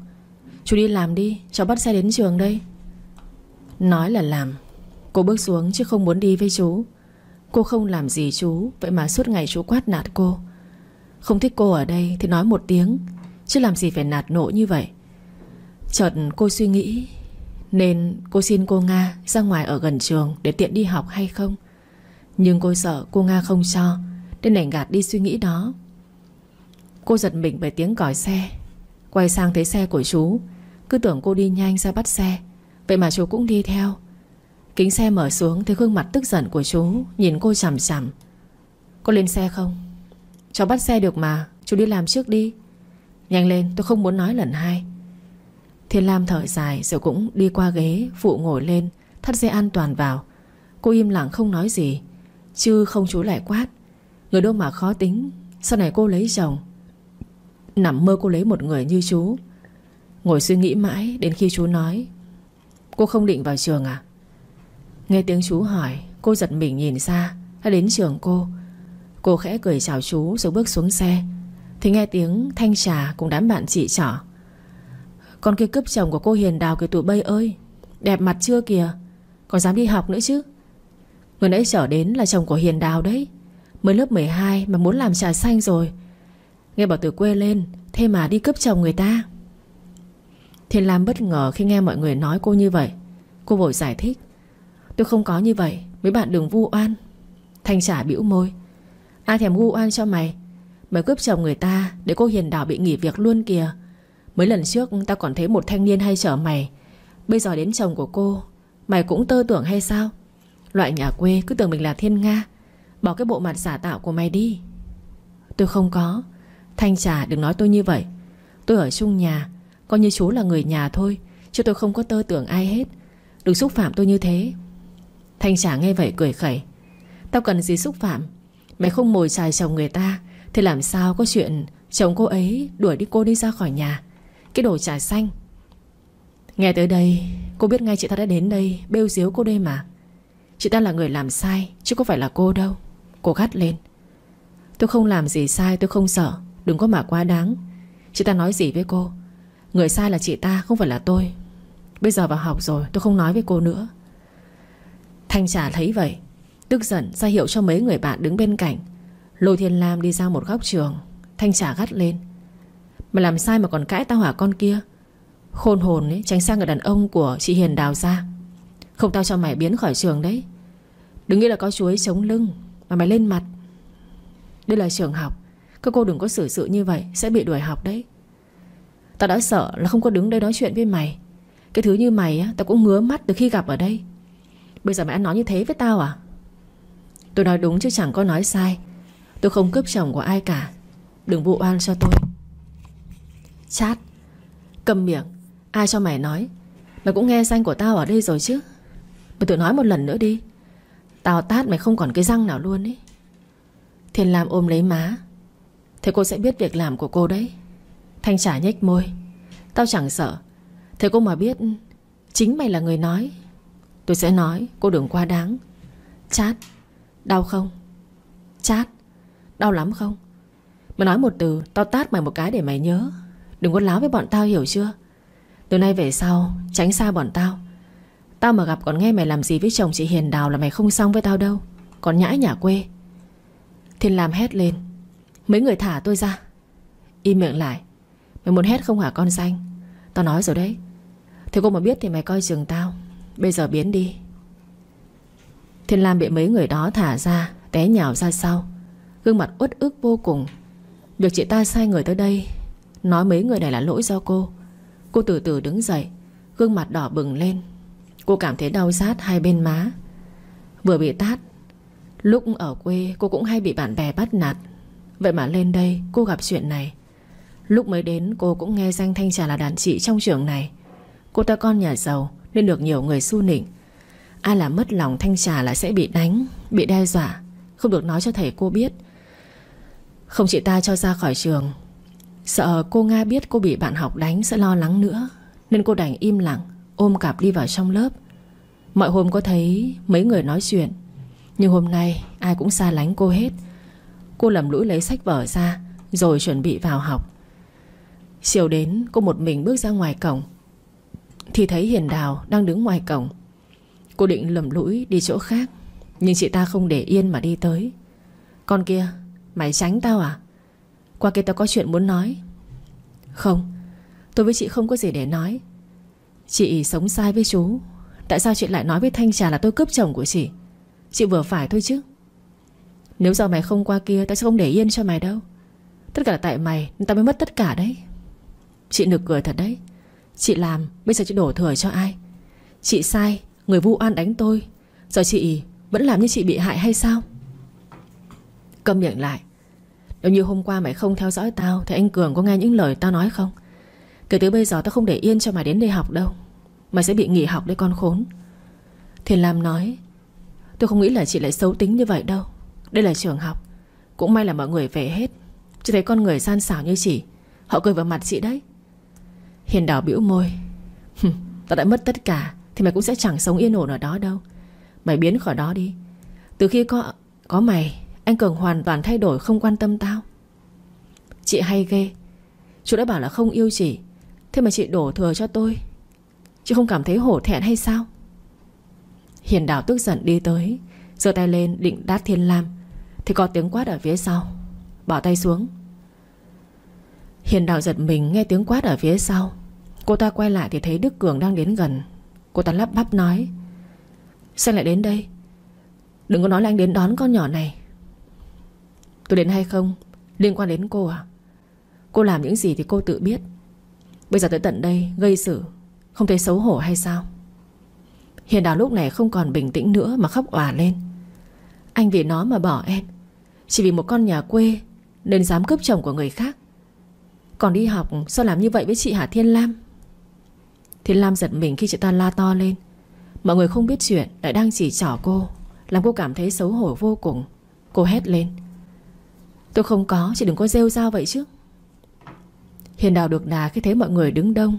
Chú đi làm đi, Cháu bắt xe đến trường đây. Nói là làm. Cô bước xuống chứ không muốn đi với chú. Cô không làm gì chú, Vậy mà suốt ngày chú quát nạt cô. Không thích cô ở đây thì nói một tiếng, Chứ làm gì phải nạt nộ như vậy. Chợt cô suy nghĩ, Nên cô xin cô Nga ra ngoài ở gần trường Để tiện đi học hay không? Nhưng cô sợ cô Nga không cho, Nên đành gạt đi suy nghĩ đó. Cô giật mình bởi tiếng còi xe. Quay sang thấy xe của chú. Cứ tưởng cô đi nhanh ra bắt xe. Vậy mà chú cũng đi theo. Kính xe mở xuống thấy gương mặt tức giận của chú, Nhìn cô chằm chằm. Cô lên xe không? Cháu bắt xe được mà, Chú đi làm trước đi. Nhanh lên, tôi không muốn nói lần hai. Thiên Lam thở dài rồi cũng đi qua ghế, Phụ ngồi lên, Thắt dây an toàn vào. Cô im lặng không nói gì. Chứ không chú lại quát. Người đâu mà khó tính, Sau này cô lấy chồng. Nằm mơ cô lấy một người như chú. Ngồi suy nghĩ mãi đến khi chú nói, Cô không định vào trường à? Nghe tiếng chú hỏi, Cô giật mình nhìn ra, Đã đến trường cô. Cô khẽ cười chào chú rồi bước xuống xe. Thì nghe tiếng thanh trà cùng đám bạn chị trỏ. Con kia cướp chồng của cô Hiền Đào kìa tụi bây ơi, Đẹp mặt chưa kìa Còn dám đi học nữa chứ? Người nãy trở đến là chồng của Hiền Đào đấy, Mới lớp 12 mà muốn làm trà xanh rồi. Nghe bảo từ quê lên, Thế mà đi cướp chồng người ta. Thiên Lam bất ngờ khi nghe mọi người nói cô như vậy. Cô vội giải thích, Tôi không có như vậy, Mấy bạn đừng vu oan. Thanh trả bĩu môi, Ai thèm vu oan cho mày? Mày cướp chồng người ta Để cô hiền đảo bị nghỉ việc luôn kìa. Mấy lần trước tao còn thấy một thanh niên hay chở mày. Bây giờ đến chồng của cô, Mày cũng tơ tưởng hay sao? Loại nhà quê cứ tưởng mình là thiên nga. Bỏ cái bộ mặt giả tạo của mày đi. Tôi không có. Thanh trà, đừng nói tôi như vậy. Tôi ở chung nhà, Coi như chú là người nhà thôi, Chứ tôi không có tơ tưởng ai hết. Đừng xúc phạm tôi như thế. Thanh trà nghe vậy cười khẩy. Tao cần gì xúc phạm? Mày không mồi chài chồng người ta, Thì làm sao có chuyện chồng cô ấy đuổi đi cô đi ra khỏi nhà? Cái đồ trà xanh. Nghe tới đây, Cô biết ngay chị ta đã đến đây Bêu diếu cô đây mà. Chị ta là người làm sai, Chứ không phải là cô đâu. Cô gắt lên. Tôi không làm gì sai, tôi không sợ. Đừng có mà quá đáng. Chị ta nói gì với cô? Người sai là chị ta, không phải là tôi. Bây giờ vào học rồi, tôi không nói với cô nữa. Thanh trà thấy vậy, Tức giận ra hiệu cho mấy người bạn đứng bên cạnh. Lôi Thiên Lam đi ra một góc trường. Thanh trà gắt lên. Mà làm sai mà còn cãi tao hỏa con kia? Khôn hồn ấy, tránh sang người đàn ông của chị Hiền đào ra. Không tao cho mày biến khỏi trường đấy. Đừng nghĩ là có chuối chống lưng, Mà mày lên mặt. Đây là trường học. Các cô đừng có xử sự như vậy, Sẽ bị đuổi học đấy. Tao đã sợ là không có đứng đây nói chuyện với mày. Cái thứ như mày á, Tao cũng ngứa mắt từ khi gặp ở đây. Bây giờ mày ăn nói như thế với tao à? Tôi nói đúng chứ chẳng có nói sai. Tôi không cướp chồng của ai cả. Đừng vụ oan cho tôi. Chát. Cầm miệng. Ai cho mày nói? Mày cũng nghe danh của tao ở đây rồi chứ. Mày tự nói một lần nữa đi. Tao tát mày không còn cái răng nào luôn ấy. Thiên Lam ôm lấy má. Thế cô sẽ biết việc làm của cô đấy. Thanh trả nhếch môi. Tao chẳng sợ. Thế cô mà biết Chính mày là người nói, Tôi sẽ nói, cô đừng quá đáng. Chát. Đau không? Chát. Đau lắm không? Mày nói một từ, Tao tát mày một cái để mày nhớ. Đừng có láo với bọn tao hiểu chưa? Từ nay về sau, Tránh xa bọn tao. Tao mà gặp còn nghe mày làm gì với chồng chị Hiền Đào Là mày không xong với tao đâu. Còn nhãi nhà quê. Thiên Lam hét lên. Mấy người thả tôi ra. Im miệng lại. Mày muốn hét không hả con xanh Tao nói rồi đấy. Thế cô mà biết thì mày coi chừng tao. Bây giờ biến đi. Thiên Lam bị mấy người đó thả ra, Té nhào ra sau. Gương mặt uất ức vô cùng. Việc chị ta sai người tới đây, Nói mấy người này là lỗi do cô. Cô từ từ đứng dậy, Gương mặt đỏ bừng lên. Cô cảm thấy đau rát hai bên má. Vừa bị tát, Lúc ở quê cô cũng hay bị bạn bè bắt nạt. Vậy mà lên đây, cô gặp chuyện này. Lúc mới đến, cô cũng nghe danh Thanh Trà là đàn chị trong trường này. Cô ta con nhà giàu, Nên được nhiều người su nịnh. Ai làm mất lòng Thanh Trà là sẽ bị đánh, Bị đe dọa. Không được nói cho thầy cô biết. Không chị ta cho ra khỏi trường. Sợ cô Nga biết cô bị bạn học đánh Sẽ lo lắng nữa, Nên cô đành im lặng, Ôm cặp đi vào trong lớp. Mọi hôm có thấy mấy người nói chuyện, Nhưng hôm nay ai cũng xa lánh cô hết. Cô lầm lũi lấy sách vở ra, Rồi chuẩn bị vào học. Chiều đến, cô một mình bước ra ngoài cổng. Thì thấy Hiền Đào đang đứng ngoài cổng. Cô định lầm lũi đi chỗ khác, Nhưng chị ta không để yên mà đi tới. Con kia, Mày tránh tao à? Qua kia tao có chuyện muốn nói. Không, Tôi với chị không có gì để nói. Chị sống sai với chú. Tại sao chị lại nói với Thanh Trà là tôi cướp chồng của chị? Chị vừa phải thôi chứ. Nếu giờ mày không qua kia, Tao sẽ không để yên cho mày đâu. Tất cả là tại mày, Nên tao mới mất tất cả đấy. Chị nực cười thật đấy. Chị làm, Bây giờ chị đổ thừa cho ai? Chị sai, Người vu oan đánh tôi. Giờ chị vẫn làm như chị bị hại hay sao? Câm miệng lại. Nếu như hôm qua mày không theo dõi tao, Thì anh Cường có nghe những lời tao nói không? Kể từ bây giờ tao không để yên cho mày đến đây học đâu. Mày sẽ bị nghỉ học đấy con khốn. Thiền Lam nói, Tôi không nghĩ là chị lại xấu tính như vậy đâu. Đây là trường học. Cũng may là mọi người về hết. Chứ thấy con người gian xảo như chị Họ cười vào mặt chị đấy. Hiền đỏ bĩu môi. Tao đã mất tất cả, Thì mày cũng sẽ chẳng sống yên ổn ở đó đâu. Mày biến khỏi đó đi. Từ khi có có mày, Anh Cường hoàn toàn thay đổi không quan tâm tao. Chị hay ghê. Chú đã bảo là không yêu chị. Thế mà chị đổ thừa cho tôi. Chị không cảm thấy hổ thẹn hay sao? Hiền Đảo tức giận đi tới, giơ tay lên định đát thiên lam. Thì có tiếng quát ở phía sau. Bỏ tay xuống. Hiền đào giật mình nghe tiếng quát ở phía sau. Cô ta quay lại thì thấy Đức Cường đang đến gần. Cô ta lắp bắp nói, Sao lại đến đây? Đừng có nói là anh đến đón con nhỏ này. Tôi đến hay không? Liên quan đến cô à? Cô làm những gì thì cô tự biết. Bây giờ tới tận đây gây sự, Không thấy xấu hổ hay sao? Hiền đào lúc này không còn bình tĩnh nữa Mà khóc òa lên. Anh vì nó mà bỏ em. Chỉ vì một con nhà quê Nên dám cướp chồng của người khác. Còn đi học sao làm như vậy với chị Hà Thiên Lam? Thiên Lam giật mình khi chị ta la to lên. Mọi người không biết chuyện Lại đang chỉ trỏ cô Làm cô cảm thấy xấu hổ vô cùng. Cô hét lên. Tôi không có, chị đừng có rêu rao vậy chứ. Hiền đào được đà khi thấy mọi người đứng đông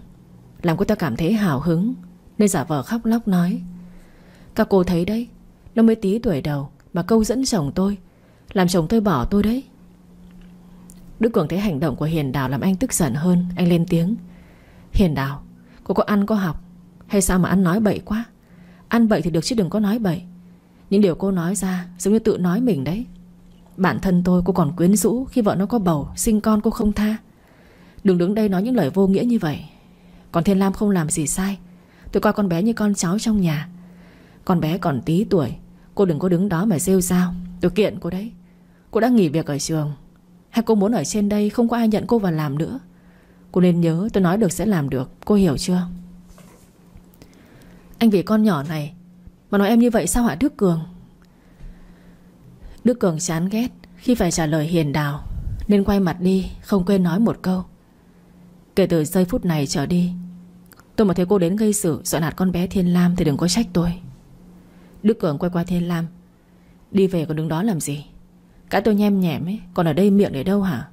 Làm cô ta cảm thấy hào hứng Nên giả vờ khóc lóc nói. Các cô thấy đấy Nó mới tí tuổi đầu Mà câu dẫn chồng tôi làm chồng tôi bỏ tôi đấy. Đức Cường thấy hành động của Hiền Đào Làm anh tức giận hơn. Anh lên tiếng. Hiền Đào, Cô có ăn, có học. Hay sao mà ăn nói bậy quá? Ăn bậy thì được chứ đừng có nói bậy. Những điều cô nói ra giống như tự nói mình đấy. Bản thân tôi, cô còn quyến rũ Khi vợ nó có bầu, Sinh con cô không tha. Đừng đứng đây nói những lời vô nghĩa như vậy. Còn Thiên Lam không làm gì sai. Tôi coi con bé như con cháu trong nhà. Con bé còn tí tuổi, Cô đừng có đứng đó mà rêu rao. Tôi kiện cô đấy. Cô đã nghỉ việc ở trường. Hay cô muốn ở trên đây không có ai nhận cô vào làm nữa? Cô nên nhớ tôi nói được sẽ làm được, Cô hiểu chưa? Anh vì con nhỏ này Mà nói em như vậy sao hả Đức Cường? Đức Cường chán ghét Khi phải trả lời hiền đào, Nên quay mặt đi, không quên nói một câu. Kể từ giây phút này trở đi, Tôi mà thấy cô đến gây sự Sợ nạt con bé Thiên Lam thì đừng có trách tôi. Đức Cường quay qua Thiên Lam, Đi về còn đứng đó làm gì? Cả tôi nhem nhẹm ấy, Còn ở đây miệng để đâu hả?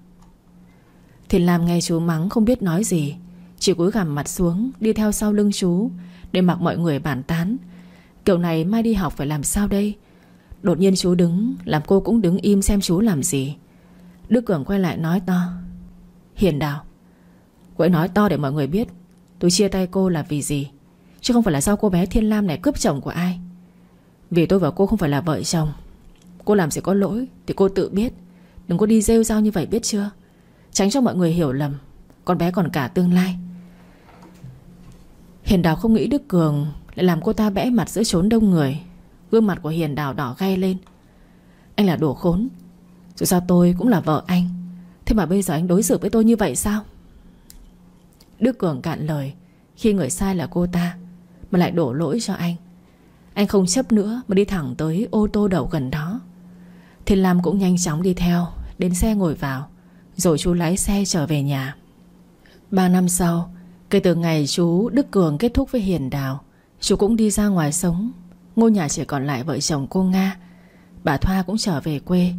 Thiền Lam nghe chú mắng không biết nói gì. Chỉ cúi gằm mặt xuống, Đi theo sau lưng chú, Để mặc mọi người bàn tán. Kiểu này mai đi học phải làm sao đây? Đột nhiên chú đứng, Làm cô cũng đứng im xem chú làm gì. Đức Cường quay lại nói to, Hiền Đào Cô ấy nói to để mọi người biết, Tôi chia tay cô là vì gì? Chứ không phải là do cô bé Thiên Lam này cướp chồng của ai. Vì tôi và cô không phải là vợ chồng Cô làm gì có lỗi Thì cô tự biết. Đừng có đi rêu rao như vậy biết chưa? Tránh cho mọi người hiểu lầm, Con bé còn cả tương lai. Hiền Đào không nghĩ Đức Cường Lại làm cô ta bẽ mặt giữa chốn đông người. Gương mặt của Hiền Đào đỏ gay lên. Anh là đồ khốn, Dù sao tôi cũng là vợ anh. Thế mà bây giờ anh đối xử với tôi như vậy sao? Đức Cường cạn lời, Khi người sai là cô ta, Mà lại đổ lỗi cho anh. Anh không chấp nữa mà đi thẳng tới ô tô đậu gần đó. Thiên Lam cũng nhanh chóng đi theo, Đến xe ngồi vào, Rồi chú lái xe trở về nhà. Ba năm sau, Kể từ ngày chú Đức Cường kết thúc với Hiền Đào, Chú cũng đi ra ngoài sống. Ngôi nhà chỉ còn lại vợ chồng cô Nga. Bà Thoa cũng trở về quê.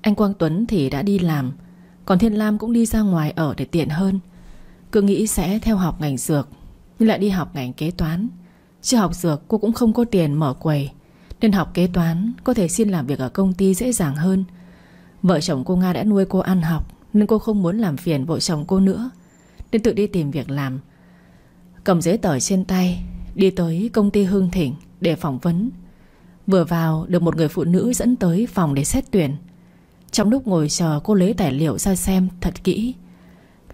Anh Quang Tuấn thì đã đi làm, Còn Thiên Lam cũng đi ra ngoài ở để tiện hơn. Cứ nghĩ sẽ theo học ngành dược, Nhưng lại đi học ngành kế toán. Chứ học dược, cô cũng không có tiền mở quầy. Nên học kế toán, Có thể xin làm việc ở công ty dễ dàng hơn. Vợ chồng cô Nga đã nuôi cô ăn học, Nên cô không muốn làm phiền vợ chồng cô nữa. Nên tự đi tìm việc làm. Cầm giấy tờ trên tay, Đi tới công ty Hương Thịnh Để phỏng vấn. Vừa vào, được một người phụ nữ dẫn tới phòng để xét tuyển. Trong lúc ngồi chờ cô lấy tài liệu ra xem thật kỹ.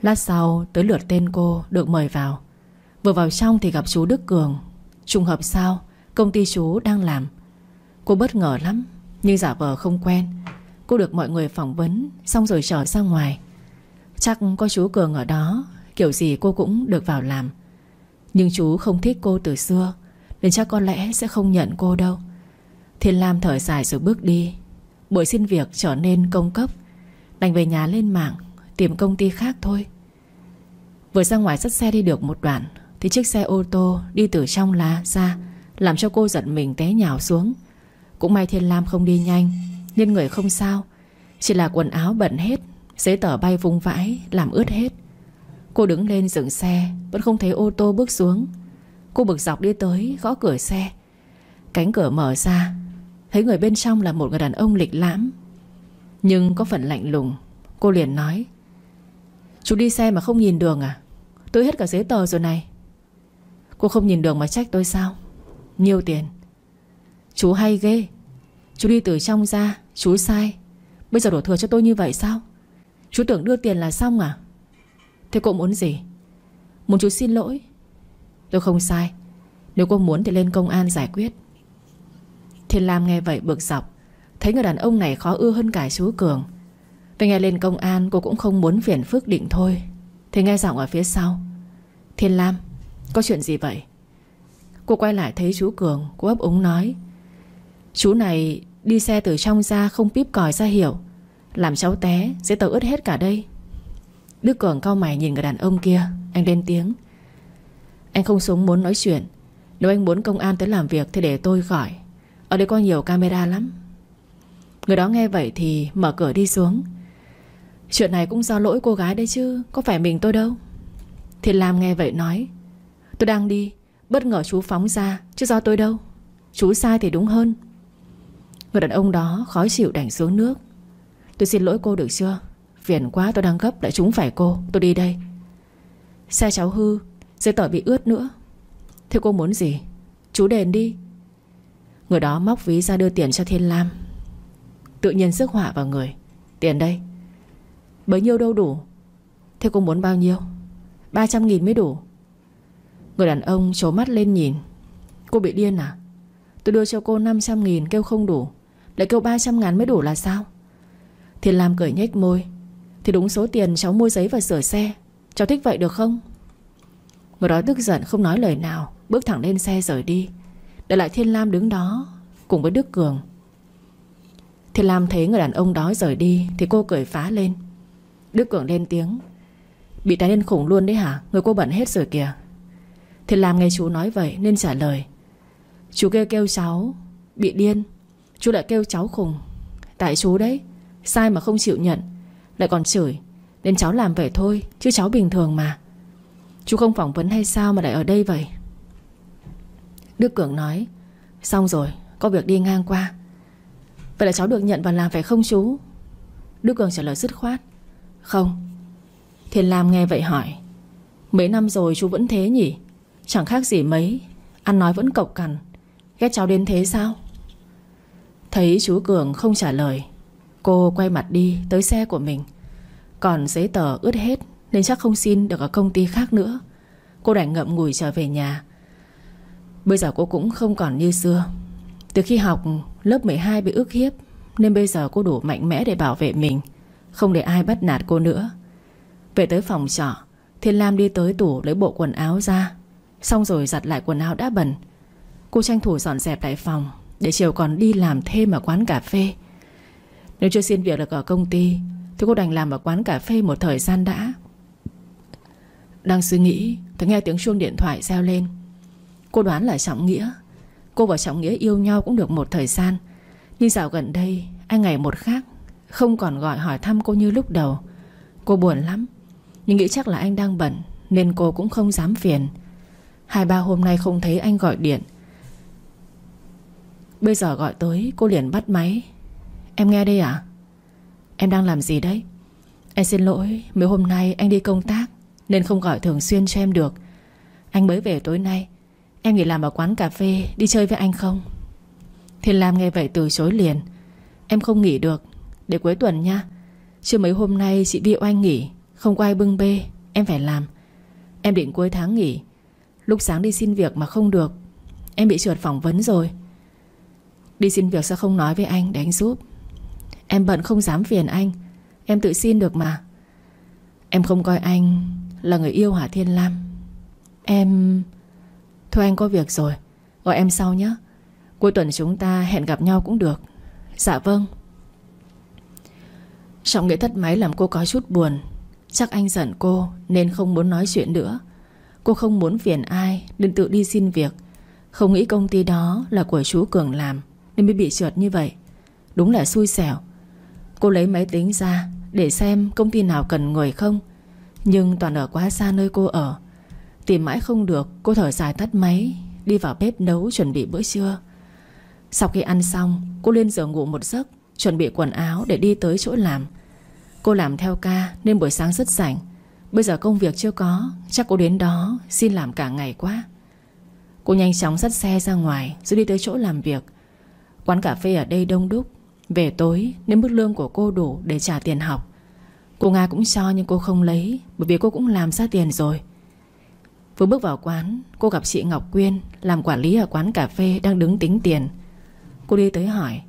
Lát sau, tới lượt tên cô được mời vào. Vừa vào trong thì gặp chú Đức Cường. Trùng hợp sao, Công ty chú đang làm. Cô bất ngờ lắm, Nhưng giả vờ không quen. Cô được mọi người phỏng vấn, Xong rồi trở ra ngoài. Chắc có chú Cường ở đó, Kiểu gì cô cũng được vào làm. Nhưng chú không thích cô từ xưa, Nên chắc có lẽ sẽ không nhận cô đâu. Thiên Lam thở dài rồi bước đi. Buổi xin việc trở nên công cấp. Đành về nhà lên mạng, Tìm công ty khác thôi. Vừa ra ngoài dắt xe đi được một đoạn, Thì chiếc xe ô tô đi từ trong lá ra, Làm cho cô giận mình té nhào xuống. Cũng may Thiên Lam không đi nhanh, Nên người không sao. Chỉ là quần áo bẩn hết, Giấy tờ bay vung vãi, Làm ướt hết. Cô đứng lên dừng xe, Vẫn không thấy ô tô bước xuống. Cô bực dọc đi tới gõ cửa xe. Cánh cửa mở ra, Thấy người bên trong là một người đàn ông lịch lãm. Nhưng có phần lạnh lùng, Cô liền nói, Chú đi xe mà không nhìn đường à? Tôi hết cả giấy tờ rồi này. Cô không nhìn đường mà trách tôi sao? Nhiều tiền. Chú hay ghê. Chú đi từ trong ra, Chú sai. Bây giờ đổ thừa cho tôi như vậy sao? Chú tưởng đưa tiền là xong à? Thế cô muốn gì? Muốn chú xin lỗi. Tôi không sai. Nếu cô muốn thì lên công an giải quyết. Thiên Lam nghe vậy bực dọc. Thấy người đàn ông này khó ưa hơn cả chú Cường. Về nghe lên công an, cô cũng không muốn phiền phức định thôi. Thì nghe giọng ở phía sau. Thiên Lam, Có chuyện gì vậy? Cô quay lại thấy chú Cường, Cô ấp úng nói. Chú này đi xe từ trong ra không píp còi ra hiểu. Làm cháu té sẽ tờ ướt hết cả đây. Đức Cường cao mày nhìn người đàn ông kia. Anh lên tiếng. Anh không xuống muốn nói chuyện. Nếu anh muốn công an tới làm việc thì để tôi gọi. Ở đây có nhiều camera lắm. Người đó nghe vậy thì mở cửa đi xuống. Chuyện này cũng do lỗi cô gái đấy chứ, Có phải mình tôi đâu. Thiên Lam nghe vậy nói. Tôi đang đi, Bất ngờ chú phóng ra, Chứ do tôi đâu. Chú sai thì đúng hơn. Người đàn ông đó khó chịu đành xuống nước. Tôi xin lỗi cô được chưa? Phiền quá, tôi đang gấp, lại chúng phải cô. Tôi đi đây. Xe cháu hư, Giấy tờ bị ướt nữa. Thế cô muốn gì? Chú đền đi. Người đó móc ví ra đưa tiền cho Thiên Lam. Tự nhiên sức họa vào người. Tiền đây. Bấy nhiêu đâu đủ? Thế cô muốn bao nhiêu? 300 nghìn mới đủ. Người đàn ông trố mắt lên nhìn. Cô bị điên à? Tôi đưa cho cô 500 nghìn, kêu không đủ. Lại kêu 300 ngàn mới đủ là sao? Thiên Lam cười nhếch môi. Thì đúng số tiền cháu mua giấy và sửa xe. Cháu thích vậy được không? Người đó tức giận, không nói lời nào. Bước thẳng lên xe rời đi. Để lại Thiên Lam đứng đó, Cùng với Đức Cường. Thiên Lam thấy người đàn ông đó rời đi, Thì cô cười phá lên. Đức Cường lên tiếng. Bị tái lên khủng luôn đấy hả? Người cô bận hết rồi kìa. Thiên Lam nghe chú nói vậy nên trả lời. Chú kêu kêu cháu Bị điên. Chú lại kêu cháu khùng. Tại chú đấy, Sai mà không chịu nhận, Lại còn chửi Nên cháu làm vậy thôi, Chứ cháu bình thường mà. Chú không phỏng vấn hay sao mà lại ở đây vậy? Đức Cường nói, Xong rồi, Có việc đi ngang qua. Vậy là cháu được nhận và làm phải không chú? Đức Cường trả lời dứt khoát, Không. Thiên Lam nghe vậy hỏi, Mấy năm rồi chú vẫn thế nhỉ? Chẳng khác gì mấy, Ăn nói vẫn cộc cằn, Ghét cháu đến thế sao? Thấy chú Cường không trả lời. Cô quay mặt đi tới xe của mình. Còn giấy tờ ướt hết Nên chắc không xin được ở công ty khác nữa. Cô đành ngậm ngùi trở về nhà. Bây giờ cô cũng không còn như xưa. Từ khi học, lớp 12 bị ức hiếp, Nên bây giờ cô đủ mạnh mẽ để bảo vệ mình, Không để ai bắt nạt cô nữa. Về tới phòng trọ, Thiên Lam đi tới tủ lấy bộ quần áo ra. Xong rồi giặt lại quần áo đã bẩn. Cô tranh thủ dọn dẹp lại phòng. Để chiều còn đi làm thêm ở quán cà phê. Nếu chưa xin việc được ở công ty, Thì cô đành làm ở quán cà phê một thời gian đã. Đang suy nghĩ, Thì nghe tiếng chuông điện thoại reo lên. Cô đoán là Trọng Nghĩa. Cô và Trọng Nghĩa yêu nhau cũng được một thời gian. Nhưng dạo gần đây, Anh ngày một khác, Không còn gọi hỏi thăm cô như lúc đầu. Cô buồn lắm, Nhưng nghĩ chắc là anh đang bận, Nên cô cũng không dám phiền. Hai ba hôm nay không thấy anh gọi điện Bây giờ gọi tới, Cô liền bắt máy. Em nghe đây à Em đang làm gì đấy? Em xin lỗi, Mấy hôm nay anh đi công tác, Nên không gọi thường xuyên cho em được. Anh mới về tối nay, Em nghỉ làm ở quán cà phê, Đi chơi với anh không? Thiên Lam nghe vậy từ chối liền. Em không nghỉ được, Để cuối tuần nha. Chưa mấy hôm nay chị Vi oanh nghỉ, Không có ai bưng bê, Em phải làm. Em định cuối tháng nghỉ. Lúc sáng đi xin việc mà không được, Em bị trượt phỏng vấn rồi. Đi xin việc sao không nói với anh để anh giúp. Em bận không dám phiền anh. Em tự xin được mà. Em không coi anh là người yêu hả Thiên Lam. Em... Thôi anh có việc rồi. Gọi em sau nhé. Cuối tuần chúng ta hẹn gặp nhau cũng được. Dạ vâng. Trọng nghĩa thất máy làm cô có chút buồn. Chắc anh giận cô Nên không muốn nói chuyện nữa. Cô không muốn phiền ai Nên tự đi xin việc. Không nghĩ công ty đó là của chú Cường làm. Nên mới bị trượt như vậy. Đúng là xui xẻo. Cô lấy máy tính ra Để xem công ty nào cần người không. Nhưng toàn ở quá xa nơi cô ở. Tìm mãi không được, Cô thở dài tắt máy, Đi vào bếp nấu chuẩn bị bữa trưa. Sau khi ăn xong, Cô lên giường ngủ một giấc, Chuẩn bị quần áo để đi tới chỗ làm. Cô làm theo ca nên buổi sáng rất rảnh. Bây giờ công việc chưa có, Chắc cô đến đó xin làm cả ngày quá. Cô nhanh chóng dắt xe ra ngoài Rồi đi tới chỗ làm việc. Quán cà phê ở đây đông đúc. Về tối nếu mức lương của cô đủ để trả tiền học. Cô Nga cũng cho nhưng cô không lấy, Bởi vì cô cũng làm ra tiền rồi. Vừa bước vào quán, Cô gặp chị Ngọc Quyên, Làm quản lý ở quán cà phê đang đứng tính tiền. Cô đi tới hỏi,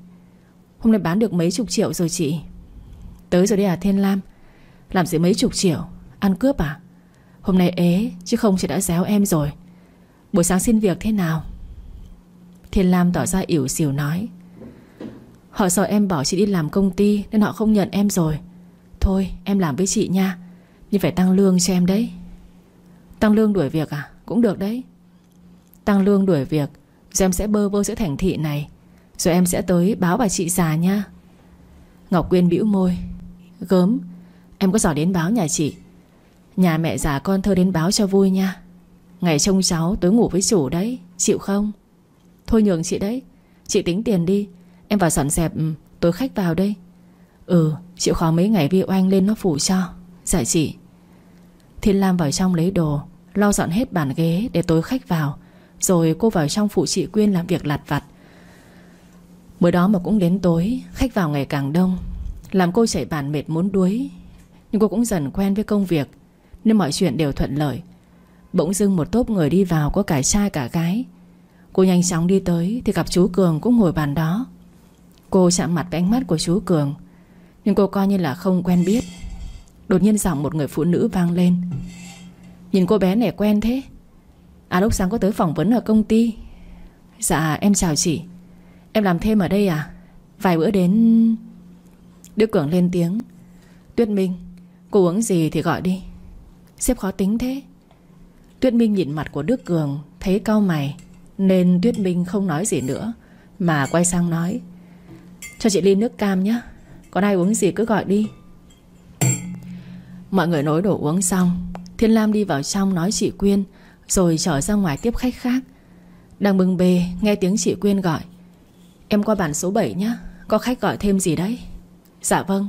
Hôm nay bán được mấy chục triệu rồi chị? Tới rồi đi à Thiên Lam. Làm gì mấy chục triệu? Ăn cướp à? Hôm nay ế, chứ không chị đã déo em rồi. Buổi sáng xin việc thế nào? Thiên Lam tỏ ra ỉu xìu nói. Họ sợ em bỏ chị đi làm công ty Nên họ không nhận em rồi. Thôi, em làm với chị nha. Nhưng phải tăng lương cho em đấy. Tăng lương đuổi việc à? Cũng được đấy. Tăng lương đuổi việc Rồi em sẽ bơ vơ giữa thành thị này. Rồi em sẽ tới báo bà chị già nha. Ngọc Quyên bĩu môi. Gớm, Em có giỏi đến báo nhà chị. Nhà mẹ già con thơ đến báo cho vui nha. Ngày trông cháu, tối ngủ với chủ đấy, Chịu không? Thôi nhường chị đấy. Chị tính tiền đi. Em vào dọn dẹp ừ, tối khách vào đây. Ừ chịu khó mấy ngày vi oanh lên nó phủ cho. Dạ chị. Thiên Lam vào trong lấy đồ Lau dọn hết bàn ghế để tối khách vào. Rồi cô vào trong phụ chị Quyên làm việc lặt vặt. Mới đó mà cũng đến tối, Khách vào ngày càng đông. Làm cô chạy bàn mệt muốn đuối. Nhưng cô cũng dần quen với công việc, Nên mọi chuyện đều thuận lợi. Bỗng dưng một tốp người đi vào Có cả trai cả gái. Cô nhanh chóng đi tới Thì gặp chú Cường cũng ngồi bàn đó. Cô chạm mặt với ánh mắt của chú Cường, Nhưng cô coi như là không quen biết. Đột nhiên giọng một người phụ nữ vang lên. Nhìn cô bé này quen thế. À lúc sáng có tới phỏng vấn ở công ty. Dạ em chào chị. Em làm thêm ở đây à? Vài bữa đến Đức Cường lên tiếng. Tuyết Minh, Cô uống gì thì gọi đi. Xếp khó tính thế. Tuyết Minh nhìn mặt của Đức Cường, Thấy cau mày. Nên Tuyết Minh không nói gì nữa, Mà quay sang nói, Cho chị ly nước cam nhé Còn ai uống gì cứ gọi đi. Mọi người nối đồ uống xong, Thiên Lam đi vào trong nói chị Quyên, Rồi trở ra ngoài tiếp khách khác. Đang bưng bê, nghe tiếng chị Quyên gọi, Em qua bàn số 7 nhé Có khách gọi thêm gì đấy? Dạ vâng.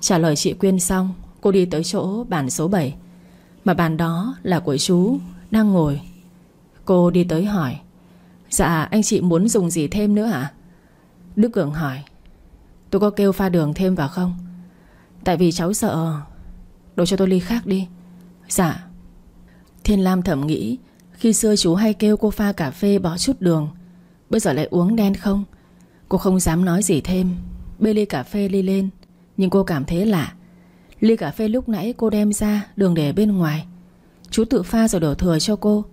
Trả lời chị Quyên xong, Cô đi tới chỗ bàn số 7 Mà bàn đó là của chú Đang ngồi. Cô đi tới hỏi. Dạ anh chị muốn dùng gì thêm nữa hả? Đức Cường hỏi. Tôi có kêu pha đường thêm vào không? Tại vì cháu sợ. Đổ cho tôi ly khác đi. Dạ. Thiên Lam thầm nghĩ, Khi xưa chú hay kêu cô pha cà phê bỏ chút đường, Bây giờ lại uống đen không? Cô không dám nói gì thêm. Bê ly cà phê ly lên, Nhưng cô cảm thấy lạ. Ly cà phê lúc nãy cô đem ra Đường để bên ngoài. Chú tự pha rồi đổ thừa cho cô.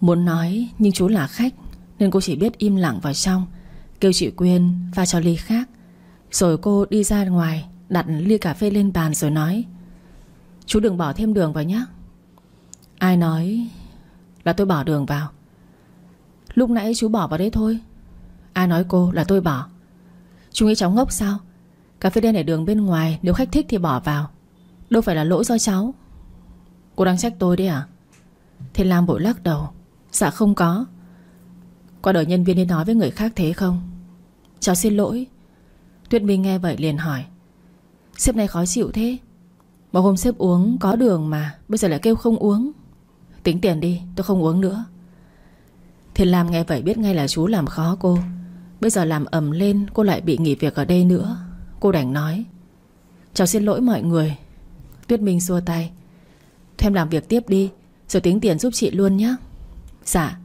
Muốn nói nhưng chú là khách, Nên cô chỉ biết im lặng vào trong, Kêu chị Quyên pha cho ly khác. Rồi cô đi ra ngoài, Đặt ly cà phê lên bàn rồi nói, Chú đừng bỏ thêm đường vào nhé Ai nói Là tôi bỏ đường vào. Lúc nãy chú bỏ vào đấy thôi. Ai nói cô là tôi bỏ? Chú nghĩ cháu ngốc sao? Cà phê đen để đường bên ngoài, Nếu khách thích thì bỏ vào. Đâu phải là lỗi do cháu. Cô đang trách tôi đấy à? Thiên Lam bội lắc đầu. Dạ không có. Có đợi nhân viên đi nói với người khác thế không? Cháu xin lỗi. Tuyết Minh nghe vậy liền hỏi. Sếp này khó chịu thế. Một hôm sếp uống có đường mà, Bây giờ lại kêu không uống. Tính tiền đi, tôi không uống nữa. Thiên Lam nghe vậy biết ngay là chú làm khó cô. Bây giờ làm ầm lên, cô lại bị nghỉ việc ở đây nữa. Cô đành nói. Cháu xin lỗi mọi người. Tuyết Minh xua tay. Thêm làm việc tiếp đi, Rồi tính tiền giúp chị luôn nhé Dạ.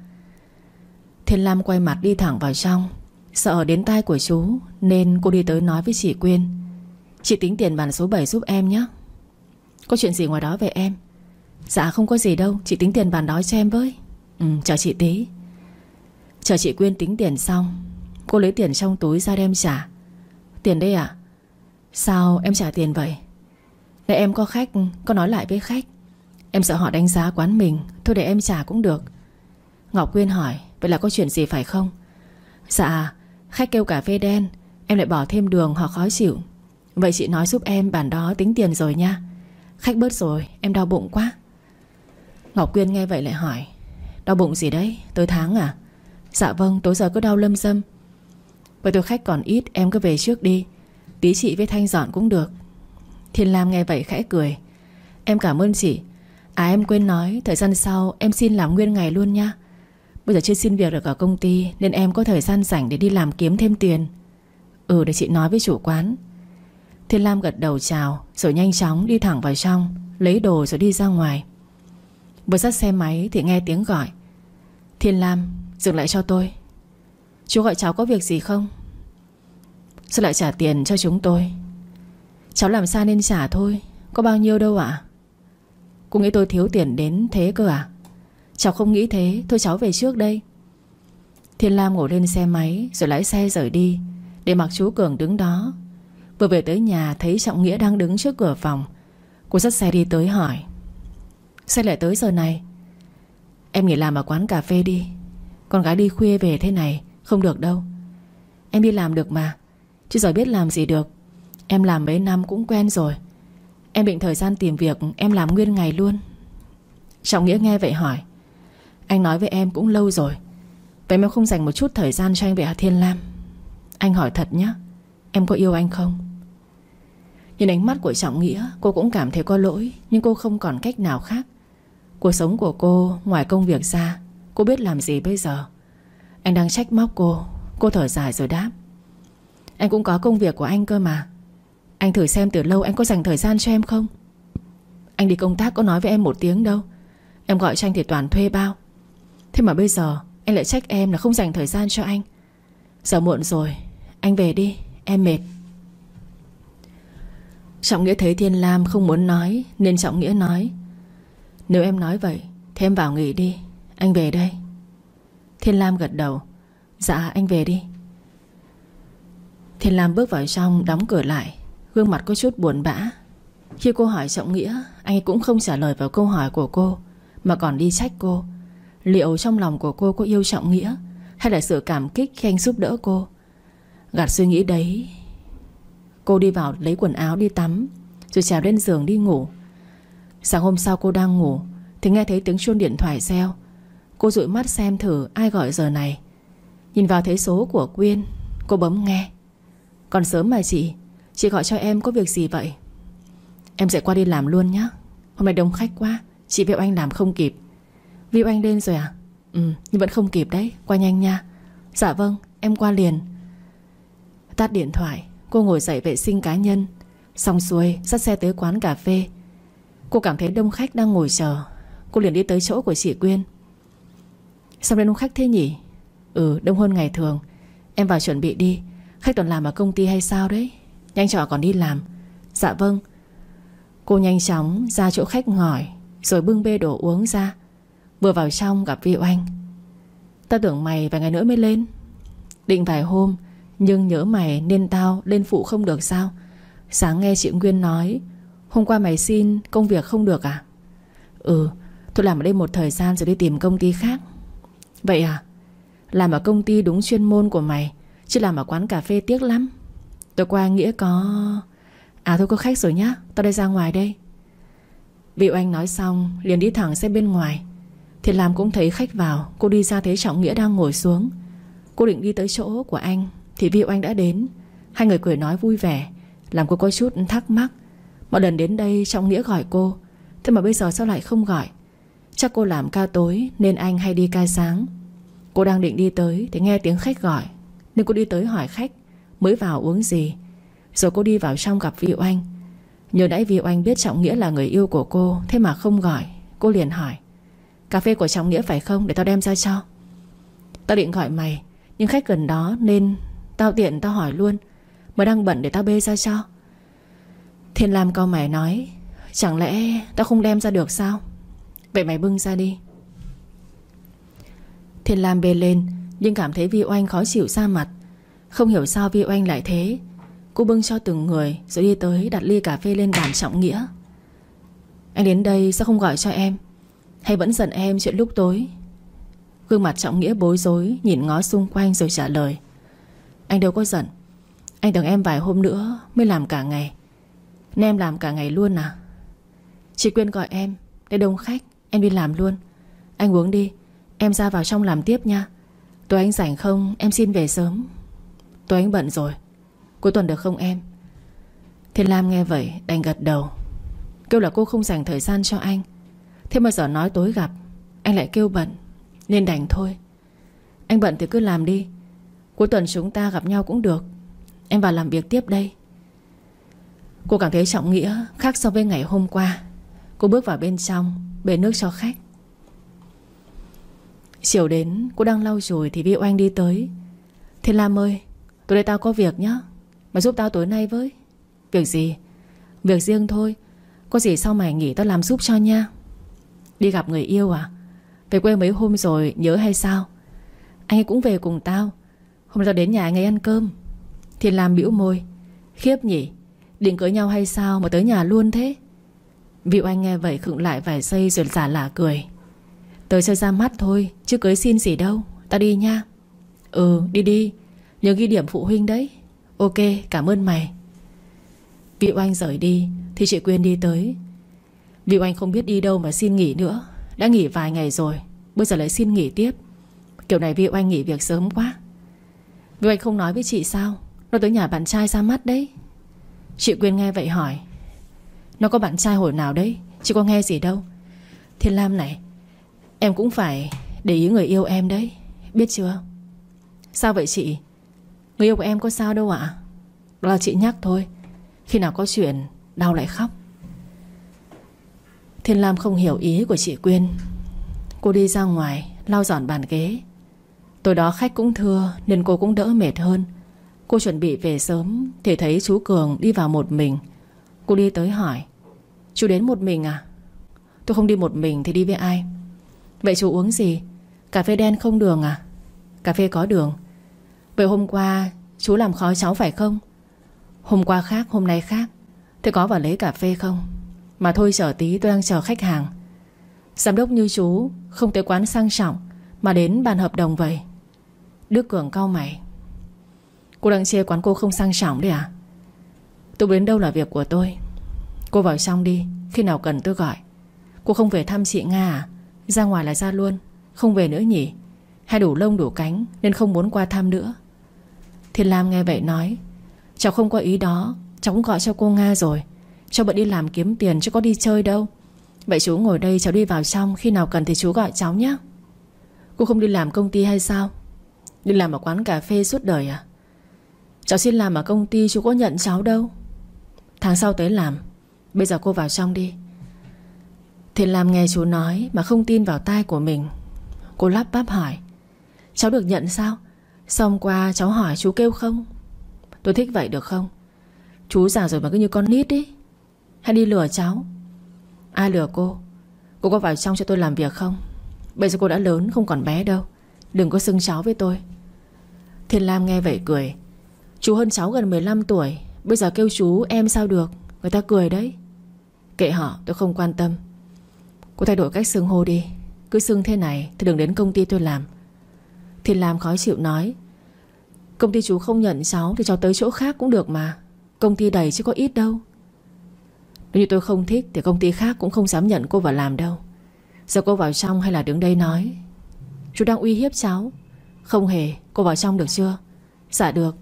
Thiên Lam quay mặt đi thẳng vào trong. Sợ đến tai của chú, Nên cô đi tới nói với chị Quyên. Chị tính tiền bàn số 7 giúp em nhé. Có chuyện gì ngoài đó về em? Dạ không có gì đâu. Chị tính tiền bàn đó cho em với. Ừ chờ chị tí. Chờ chị Quyên tính tiền xong, Cô lấy tiền trong túi ra đem trả. Tiền đây à Sao em trả tiền vậy? Để em có khách, Có nói lại với khách. Em sợ họ đánh giá quán mình, Thôi để em trả cũng được. Ngọc Quyên hỏi, Vậy là có chuyện gì phải không? Dạ Khách kêu cà phê đen, Em lại bỏ thêm đường họ khó chịu. Vậy chị nói giúp em bản đó tính tiền rồi nha. Khách bớt rồi, em đau bụng quá. Ngọc Quyên nghe vậy lại hỏi, Đau bụng gì đấy? Tới tháng à? Dạ vâng tối giờ cứ đau lâm dâm. Vậy tôi khách còn ít, em cứ về trước đi. Tí chị với Thanh dọn cũng được. Thiên Lam nghe vậy khẽ cười, Em cảm ơn chị. À em quên nói, Thời gian sau em xin làm nguyên ngày luôn nha. Bây giờ chưa xin việc được ở công ty, Nên em có thời gian rảnh để đi làm kiếm thêm tiền. Ừ để chị nói với chủ quán. Thiên Lam gật đầu chào, Rồi nhanh chóng đi thẳng vào trong, Lấy đồ rồi đi ra ngoài. Vừa dắt xe máy thì nghe tiếng gọi. Thiên Lam, dừng lại cho tôi. Chú gọi cháu có việc gì không? Sao lại trả tiền cho chúng tôi? Cháu làm sao nên trả thôi, Có bao nhiêu đâu ạ? Cô nghĩ tôi thiếu tiền đến thế cơ à? Cháu không nghĩ thế. Thôi cháu về trước đây. Thiên Lam ngồi lên xe máy, Rồi lái xe rời đi. Để mặc chú Cường đứng đó. Vừa về tới nhà, thấy Trọng Nghĩa đang đứng trước cửa phòng. Cô dắt xe đi tới hỏi xe lại tới giờ này? Em nghỉ làm ở quán cà phê đi. Con gái đi khuya về thế này, Không được đâu. Em đi làm được mà. Chứ giờ biết làm gì được. Em làm mấy năm cũng quen rồi. Em định thời gian tìm việc, Em làm nguyên ngày luôn. Trọng Nghĩa nghe vậy hỏi anh nói với em cũng lâu rồi. Vậy em không dành một chút thời gian cho anh về Hà Thiên Lam. Anh hỏi thật nhé Em có yêu anh không? Nhìn ánh mắt của Trọng Nghĩa, Cô cũng cảm thấy có lỗi, Nhưng cô không còn cách nào khác. Cuộc sống của cô, ngoài công việc ra, Cô biết làm gì bây giờ? Anh đang trách móc cô Cô thở dài rồi đáp. Anh cũng có công việc của anh cơ mà. Anh thử xem từ lâu anh có dành thời gian cho em không? Anh đi công tác có nói với em một tiếng đâu. Em gọi cho anh thì toàn thuê bao. Thế mà bây giờ, Anh lại trách em là không dành thời gian cho anh. Giờ muộn rồi, Anh về đi, Em mệt. Trọng Nghĩa thấy Thiên Lam không muốn nói, Nên Trọng Nghĩa nói, Nếu em nói vậy, Thì em vào nghỉ đi, Anh về đây. Thiên Lam gật đầu Dạ anh về đi. Thiên Lam bước vào trong đóng cửa lại, Gương mặt có chút buồn bã. Khi cô hỏi Trọng Nghĩa, Anh cũng không trả lời vào câu hỏi của cô, Mà còn đi trách cô. Liệu trong lòng của cô có yêu Trọng Nghĩa Hay là sự cảm kích khi anh giúp đỡ cô? Gạt suy nghĩ đấy, Cô đi vào lấy quần áo đi tắm, Rồi trèo lên giường đi ngủ. Sáng hôm sau cô đang ngủ, Thì nghe thấy tiếng chuông điện thoại reo. Cô dụi mắt xem thử ai gọi giờ này. Nhìn vào thấy số của Quyên, Cô bấm nghe. Còn sớm mà chị Chị gọi cho em có việc gì vậy? Em sẽ qua đi làm luôn nhé Hôm nay đông khách quá, Chị với Anh làm không kịp. Viu Anh lên rồi à? Ừ. Nhưng vẫn không kịp đấy Qua nhanh nha. Dạ vâng em qua liền. Tắt điện thoại Cô ngồi dậy vệ sinh cá nhân. Xong xuôi dắt xe tới quán cà phê. Cô cảm thấy đông khách đang ngồi chờ. Cô liền đi tới chỗ của chị Quyên. Sao đây đông khách thế nhỉ? Ừ đông hơn ngày thường. Em vào chuẩn bị đi. Khách toàn làm ở công ty hay sao đấy? Nhanh trọ còn đi làm. Dạ vâng. Cô nhanh chóng ra chỗ khách ngồi Rồi bưng bê đồ uống ra Vừa vào trong gặp Vi Oanh. Ta tưởng mày vài ngày nữa mới lên. Định vài hôm, Nhưng nhớ mày nên tao lên phụ không được sao? Sáng nghe chị Nguyên nói, Hôm qua mày xin công việc không được à? Ừ Tôi làm ở đây một thời gian rồi đi tìm công ty khác. Vậy à? Làm ở công ty đúng chuyên môn của mày, Chứ làm ở quán cà phê tiếc lắm. Tôi qua Nghĩa có À thôi, có khách rồi nhá, Tao đây ra ngoài đây. Vị Oanh nói xong, liền đi thẳng xe bên ngoài. Thì làm cũng thấy khách vào. Cô đi ra thấy Trọng Nghĩa đang ngồi xuống. Cô định đi tới chỗ của anh, Thì Vi Oanh đã đến. Hai người cười nói vui vẻ. Làm cô có chút thắc mắc. Mọi lần đến đây, Trọng Nghĩa gọi cô. Thế mà bây giờ sao lại không gọi? Chắc cô làm ca tối, Nên anh hay đi ca sáng. Cô đang định đi tới, Thì nghe tiếng khách gọi. Nên cô đi tới hỏi khách, Mới vào uống gì? Rồi cô đi vào trong gặp Vi Oanh Nhờ nãy Vi Oanh biết Trọng Nghĩa là người yêu của cô, Thế mà không gọi. Cô liền hỏi Cà phê của Trọng Nghĩa phải không? Để tao đem ra cho. Tao định gọi mày, Nhưng khách gần đó nên Tao tiện tao hỏi luôn. Mà đang bận để tao bê ra cho. Thiên Lam cao mày nói, Chẳng lẽ tao không đem ra được sao? Vậy mày bưng ra đi. Thiên Lam bê lên, Nhưng cảm thấy Vi Oanh khó chịu ra mặt. Không hiểu sao Vi Oanh lại thế. Cô bưng cho từng người, Rồi đi tới đặt ly cà phê lên bàn trọng nghĩa. Anh đến đây sao không gọi cho em? Hay vẫn giận em chuyện lúc tối? Gương mặt trọng nghĩa bối rối, Nhìn ngó xung quanh rồi trả lời. Anh đâu có giận. Anh đợi em vài hôm nữa mới làm cả ngày. Nên em làm cả ngày luôn à? Chị Quyên gọi em, Để đông khách, Em đi làm luôn. Anh uống đi, Em ra vào trong làm tiếp nha. Tối anh rảnh không, Em xin về sớm. Tối anh bận rồi, Cuối tuần được không em? Thiên Lam nghe vậy, đành gật đầu. Kêu là cô không dành thời gian cho anh. Thế mà giờ nói tối gặp, Anh lại kêu bận, Nên đành thôi. Anh bận thì cứ làm đi, Cuối tuần chúng ta gặp nhau cũng được. Em vào làm việc tiếp đây. Cô cảm thấy trọng nghĩa khác so với ngày hôm qua. Cô bước vào bên trong Bể nước cho khách. Chiều đến, cô đang lau chùi Thì Vi Oanh đi tới. Thiên Lam ơi, Tối đây tao có việc nhá, mà giúp tao tối nay với. Việc gì? Việc riêng thôi, Có gì sau mày nghỉ tao làm giúp cho nha. Đi gặp người yêu à? Về quê mấy hôm rồi, nhớ hay sao? Anh ấy cũng về cùng tao. Hôm nay tao đến nhà anh ấy ăn cơm. Thiên Lam bĩu môi. Khiếp nhỉ, Định cưới nhau hay sao mà tới nhà luôn thế? Vị anh nghe vậy khựng lại vài giây rồi giả lả cười. Tới chơi ra mắt thôi, Chứ cưới xin gì đâu. Ta đi nha. Ừ đi đi. Nhớ ghi điểm phụ huynh đấy. Ok, cảm ơn mày. Vị Oanh rời đi, Thì chị Quyên đi tới. Vì anh không biết đi đâu mà xin nghỉ nữa. Đã nghỉ vài ngày rồi, Bây giờ lại xin nghỉ tiếp. Kiểu này viu anh nghỉ việc sớm quá. Viu anh không nói với chị sao? Nó tới nhà bạn trai ra mắt đấy. Chị Quyên nghe vậy hỏi. Nó có bạn trai hồi nào đấy? Chị có nghe gì đâu. Thiên Lam này, Em cũng phải để ý người yêu em đấy. Biết chưa? Sao vậy chị? Người yêu của em có sao đâu ạ. Đó là chị nhắc thôi. Khi nào có chuyện, đau lại khóc. Thiên Lam không hiểu ý của chị Quyên. Cô đi ra ngoài, Lau dọn bàn ghế. Tối đó khách cũng thưa, Nên cô cũng đỡ mệt hơn. Cô chuẩn bị về sớm Thì thấy chú Cường đi vào một mình. Cô đi tới hỏi, Chú đến một mình à? Tôi không đi một mình thì đi với ai? Vậy chú uống gì? Cà phê đen không đường à? Cà phê có đường. Vậy hôm qua chú làm khó cháu phải không? Hôm qua khác, hôm nay khác. Thế có vào lấy cà phê không? Mà thôi chờ tí tôi đang chờ khách hàng. Giám đốc như chú Không tới quán sang trọng, Mà đến bàn hợp đồng vậy. Đức Cường cau mày. Cô đang chê quán cô không sang trọng đấy à? Tôi đến đâu là việc của tôi. Cô vào trong đi, Khi nào cần tôi gọi. Cô không về thăm chị Nga à? Ra ngoài là ra luôn, Không về nữa nhỉ? Hay đủ lông đủ cánh Nên không muốn qua thăm nữa. Thiên Lam nghe vậy nói, Cháu không có ý đó, Cháu cũng gọi cho cô Nga rồi. Cháu bận đi làm kiếm tiền chứ có đi chơi đâu. Vậy chú ngồi đây, cháu đi vào trong, Khi nào cần thì chú gọi cháu nhé. Cô không đi làm công ty hay sao? Đi làm ở quán cà phê suốt đời à? Cháu xin làm ở công ty, chú có nhận cháu đâu. Tháng sau tới làm, Bây giờ cô vào trong đi. Thì làm nghe chú nói Mà không tin vào tai của mình. Cô lắp bắp hỏi, Cháu được nhận sao? Xong qua cháu hỏi chú kêu không. Tôi thích vậy được không? Chú già rồi mà cứ như con nít ý hay đi lừa cháu. Ai lừa cô. Cô có vào trong cho tôi làm việc không? Bây giờ cô đã lớn, không còn bé đâu. Đừng có xưng cháu với tôi. Thiên Lam nghe vậy cười. Chú hơn cháu gần 15 tuổi. Bây giờ kêu chú, em sao được? Người ta cười đấy. Kệ họ, tôi không quan tâm. Cô thay đổi cách xưng hô đi. Cứ xưng thế này thì đừng đến công ty tôi làm. Thiên Lam khó chịu nói. Công ty chú không nhận cháu Thì cháu tới chỗ khác cũng được mà. Công ty đầy chứ có ít đâu. Nếu như tôi không thích Thì công ty khác cũng không dám nhận cô vào làm đâu. Giờ cô vào trong hay là đứng đây nói? Chú đang uy hiếp cháu. Không hề, cô vào trong được chưa? Dạ được.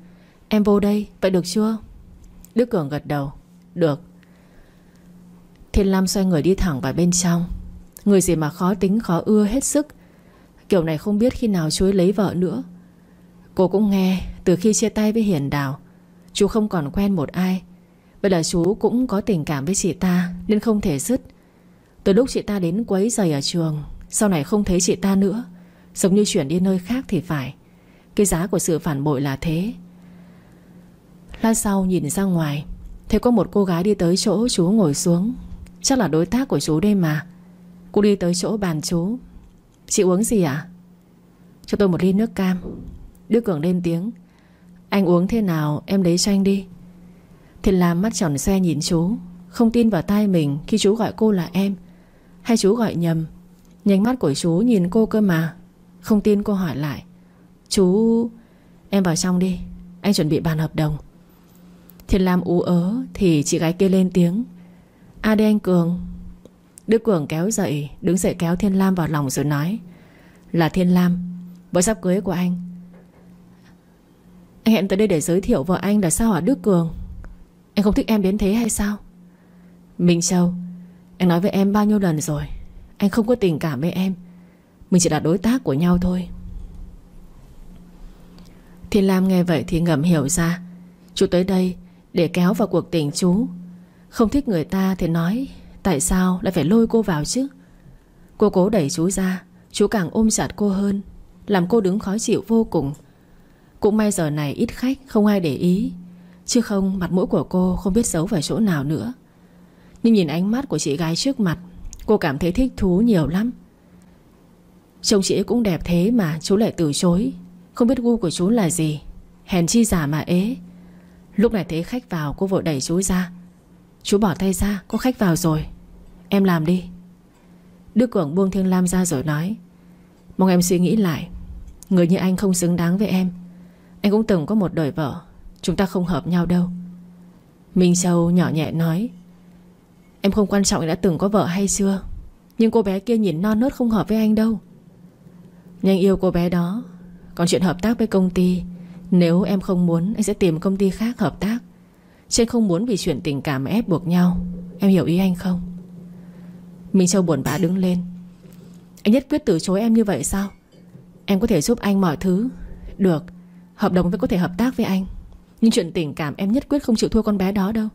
Em vô đây, vậy được chưa? Đức Cường gật đầu. Được. Thiên Lam xoay người đi thẳng vào bên trong. Người gì mà khó tính, khó ưa hết sức. Kiểu này không biết khi nào chú ấy lấy vợ nữa. Cô cũng nghe, Từ khi chia tay với Hiền Đào, Chú không còn quen một ai. Vậy là chú cũng có tình cảm với chị ta, Nên không thể dứt. Từ lúc chị ta đến quấy giày ở trường, Sau này không thấy chị ta nữa. Giống như chuyển đi nơi khác thì phải. Cái giá của sự phản bội là thế. Lát sau nhìn ra ngoài, Thấy có một cô gái đi tới chỗ chú ngồi xuống. Chắc là đối tác của chú đây mà. Cô đi tới chỗ bàn chú. Chị uống gì ạ? À? Cho tôi một ly nước cam. Đức Cường lên tiếng. Anh uống thế nào, em lấy cho anh đi. Thiên Lam mắt tròn xe nhìn chú, Không tin vào tai mình khi chú gọi cô là em. Hay chú gọi nhầm Nhanh mắt của chú nhìn cô cơ mà, Không tin cô hỏi lại. Chú... Em vào trong đi, Anh chuẩn bị bàn hợp đồng. Thiên Lam ú ớ Thì chị gái kia lên tiếng. A đây anh Cường. Đức Cường kéo dậy, Đứng dậy kéo Thiên Lam vào lòng rồi nói, Là Thiên Lam Vợ sắp cưới của anh. Anh hẹn tới đây để giới thiệu vợ anh là sao hả Đức Cường? Anh không thích em đến thế hay sao? Minh Châu Anh nói với em bao nhiêu lần rồi? Anh không có tình cảm với em. Mình chỉ là đối tác của nhau thôi. Thiên Lam nghe vậy thì ngầm hiểu ra. Chú tới đây để kéo vào cuộc tình chú. Không thích người ta thì nói, Tại sao lại phải lôi cô vào chứ? Cô cố đẩy chú ra. Chú càng ôm chặt cô hơn, Làm cô đứng khó chịu vô cùng. Cũng may giờ này ít khách, không ai để ý. Chứ không, mặt mũi của cô không biết giấu vào chỗ nào nữa. Nhưng nhìn ánh mắt của chị gái trước mặt, Cô cảm thấy thích thú nhiều lắm. Trông chị ấy cũng đẹp thế mà chú lại từ chối. Không biết gu của chú là gì, Hèn chi giả mà ế. Lúc này thấy khách vào, cô vội đẩy chú ra. Chú bỏ tay ra, Có khách vào rồi. Em làm đi. Đức Cường buông Thiên Lam ra rồi nói. Mong em suy nghĩ lại. Người như anh không xứng đáng với em. Anh cũng từng có một đời vợ. Chúng ta không hợp nhau đâu. Minh Châu nhỏ nhẹ nói, Em không quan trọng đã từng có vợ hay chưa, Nhưng cô bé kia nhìn non nớt không hợp với anh đâu. Nhanh yêu cô bé đó. Còn chuyện hợp tác với công ty, Nếu em không muốn, Anh sẽ tìm công ty khác hợp tác. Chứ không muốn vì chuyện tình cảm ép buộc nhau. Em hiểu ý anh không? Minh Châu buồn bã đứng lên. Anh nhất quyết từ chối em như vậy sao? Em có thể giúp anh mọi thứ. Được, Hợp đồng vẫn có thể hợp tác với anh. Nhưng chuyện tình cảm em nhất quyết không chịu thua con bé đó đâu.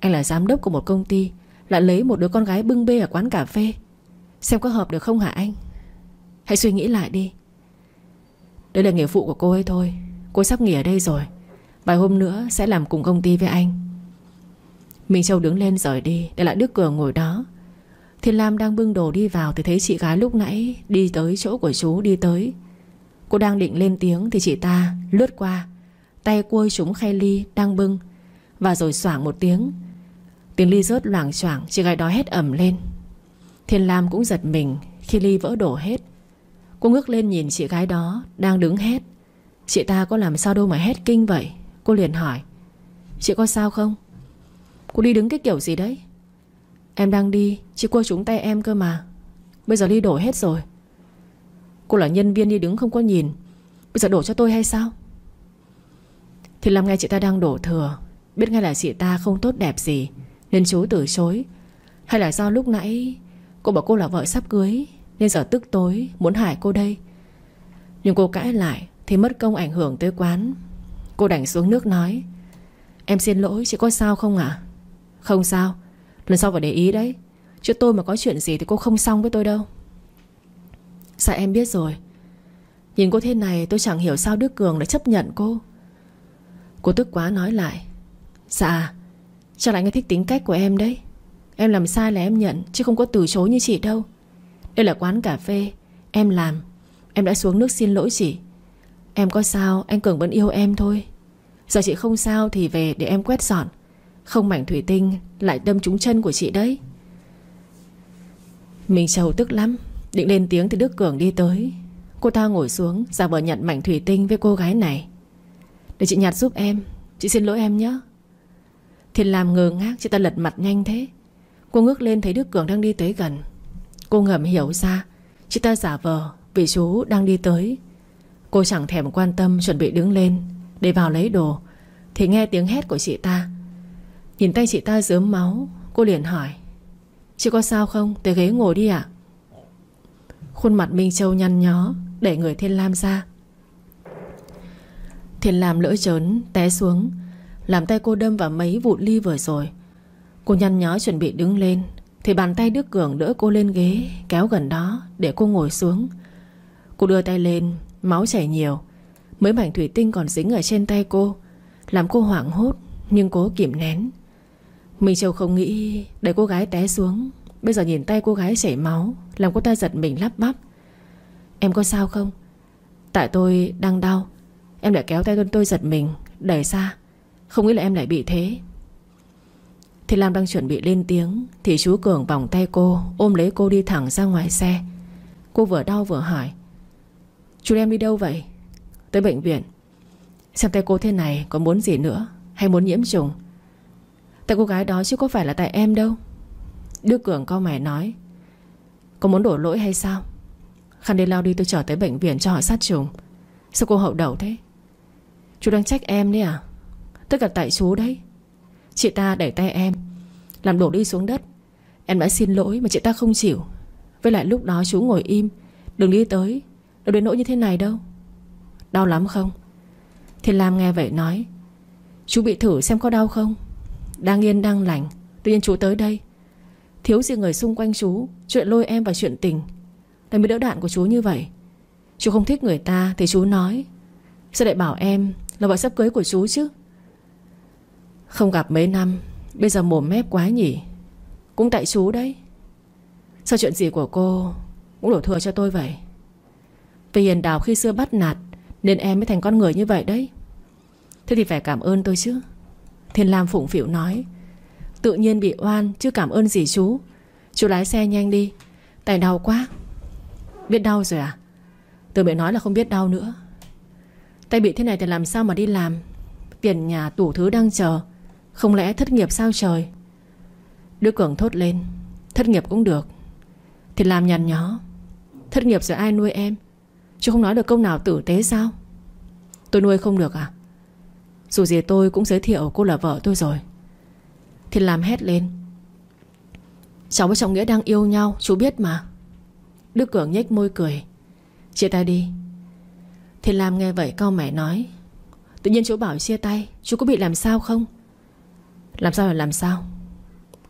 Anh là giám đốc của một công ty, Lại lấy một đứa con gái bưng bê ở quán cà phê. Xem có hợp được không hả anh? Hãy suy nghĩ lại đi. Đây là nghề phụ của cô ấy thôi. Cô sắp nghỉ ở đây rồi. Vài hôm nữa sẽ làm cùng công ty với anh. Minh Châu đứng lên rời đi, Để lại Đức Cường ngồi đó. Thiên Lam đang bưng đồ đi vào Thì thấy chị gái lúc nãy đi tới chỗ của chú, đi tới. Cô đang định lên tiếng Thì chị ta lướt qua. Tay cuôi trúng khay ly đang bưng. Và rồi xoảng một tiếng. Tiếng ly rớt loảng choảng, Chị gái đó hét ẩm lên. Thiên Lam cũng giật mình Khi ly vỡ đổ hết. Cô ngước lên nhìn chị gái đó Đang đứng hét. Chị ta có làm sao đâu mà hét kinh vậy? Cô liền hỏi. Chị có sao không? Cô đi đứng cái kiểu gì đấy? Em đang đi, Chị cua trúng tay em cơ mà. Bây giờ ly đổ hết rồi. Cô là nhân viên đi đứng không có nhìn. Bây giờ đổ cho tôi hay sao? Thì làm nghe chị ta đang đổ thừa. Biết ngay là chị ta không tốt đẹp gì, Nên chú từ chối. Hay là do lúc nãy Cô bảo cô là vợ sắp cưới, Nên giờ tức tối, muốn hại cô đây. Nhưng cô cãi lại Thì mất công ảnh hưởng tới quán. Cô đành xuống nước nói, Em xin lỗi, chị có sao không ạ? À? Không sao, Lần sau phải để ý đấy. Chứ tôi mà có chuyện gì thì cô không xong với tôi đâu. Dạ em biết rồi. Nhìn cô thế này, tôi chẳng hiểu sao Đức Cường lại chấp nhận cô. Cô tức quá nói lại. Dạ Chắc là anh ấy thích tính cách của em đấy. Em làm sai là em nhận, Chứ không có từ chối như chị đâu. Đây là quán cà phê, Em làm. Em đã xuống nước xin lỗi chị. Em có sao, anh Cường vẫn yêu em thôi. Giờ chị không sao thì về để em quét dọn. Không mảnh thủy tinh, Lại đâm trúng chân của chị đấy. Mình trầu tức lắm. Định lên tiếng thì Đức Cường đi tới. Cô ta ngồi xuống, Giả vờ nhận mảnh thủy tinh với cô gái này. Để chị nhặt giúp em. Chị xin lỗi em nhé. Thiên Lam ngờ ngác, chị ta lật mặt nhanh thế. Cô ngước lên thấy Đức Cường đang đi tới gần. Cô ngầm hiểu ra, Chị ta giả vờ vì chú đang đi tới. Cô chẳng thèm quan tâm, chuẩn bị đứng lên Để vào lấy đồ, Thì nghe tiếng hét của chị ta. Nhìn tay chị ta dớm máu, Cô liền hỏi, Chị có sao không? Tới ghế ngồi đi ạ. Khuôn mặt Minh Châu nhăn nhó Để người Thiên Lam ra. Thiền làm lỡ trớn, Té xuống. Làm tay cô đâm vào mấy vụ ly vừa rồi. Cô nhăn nhó chuẩn bị đứng lên, Thì bàn tay Đức Cường đỡ cô lên ghế, Kéo gần đó để cô ngồi xuống. Cô đưa tay lên, Máu chảy nhiều. Mấy mảnh thủy tinh còn dính ở trên tay cô, Làm cô hoảng hốt, Nhưng cố kìm nén. Minh Châu không nghĩ để cô gái té xuống. Bây giờ nhìn tay cô gái chảy máu, Làm cô ta giật mình lắp bắp. Em có sao không? Tại tôi đang đau. Em lại kéo tay tôi, tôi giật mình Đẩy ra. Không nghĩ là em lại bị thế. Thì Lam đang chuẩn bị lên tiếng Thì chú Cường vòng tay cô Ôm lấy cô đi thẳng ra ngoài xe. Cô vừa đau vừa hỏi Chú em đi đâu vậy? Tới bệnh viện. Xem tay cô thế này có muốn gì nữa Hay muốn nhiễm trùng? Tại cô gái đó chứ có phải là tại em đâu. Đức Cường co mày nói Có muốn đổ lỗi hay sao? Khăn đi lao đi tôi trở tới bệnh viện cho họ sát trùng. Sao cô hậu đầu thế? Chú đang trách em đấy à? Tất cả tại chú đấy. Chị ta đẩy tay em, Làm đổ đi xuống đất. Em đã xin lỗi mà chị ta không chịu. Với lại lúc đó chú ngồi im, Đừng đi tới. Đâu đến nỗi như thế này đâu. Đau lắm không? Thiên Lam nghe vậy nói, Chú bị thử xem có đau không? Đang yên, đang lành. Tự nhiên chú tới đây. Thiếu gì người xung quanh chú, Chuyện lôi em và chuyện tình. Là mới đỡ đạn của chú như vậy. Chú không thích người ta thì chú nói. Sao lại bảo em là vợ sắp cưới của chú chứ? Không gặp mấy năm, Bây giờ mồm mép quá nhỉ. Cũng tại chú đấy. Sao chuyện gì của cô Cũng đổ thừa cho tôi vậy? Vì hiền đào khi xưa bắt nạt, Nên em mới thành con người như vậy đấy. Thế thì phải cảm ơn tôi chứ. Thiên Lam phụng phịu nói. Tự nhiên bị oan chứ cảm ơn gì chú. Chú lái xe nhanh đi. Tay đau quá. Biết đau rồi à? Tôi mới nói là không biết đau nữa. Tay bị thế này thì làm sao mà đi làm? Tiền nhà tủ thứ đang chờ. Không lẽ thất nghiệp sao trời? Đứa Cường thốt lên. Thất nghiệp cũng được. Thì làm nhằn nhó. Thất nghiệp rồi ai nuôi em? Chứ không nói được câu nào tử tế sao? Tôi nuôi không được à? Dù gì tôi cũng giới thiệu cô là vợ tôi rồi. Thì làm hét lên. Cháu với chồng Nghĩa đang yêu nhau, Chú biết mà. Đức Cường nhếch môi cười. Chia tay đi. Thì làm nghe vậy cao mẻ nói, Tự nhiên chú bảo chia tay, Chú có bị làm sao không? Làm sao là làm sao?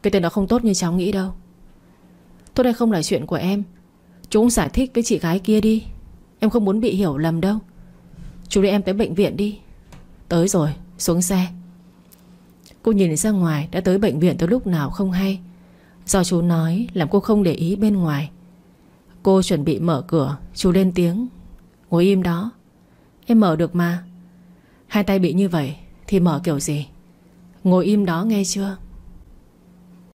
Cái tên đó không tốt như cháu nghĩ đâu. Thôi đây không là chuyện của em. Chú cũng giải thích với chị gái kia đi. Em không muốn bị hiểu lầm đâu. Chú đưa em tới bệnh viện đi. Tới rồi, xuống xe. Cô nhìn ra ngoài, Đã tới bệnh viện từ lúc nào không hay. Do chú nói, làm cô không để ý bên ngoài. Cô chuẩn bị mở cửa, Chú lên tiếng. Ngồi im đó. Em mở được mà. Hai tay bị như vậy Thì mở kiểu gì? Ngồi im đó nghe chưa?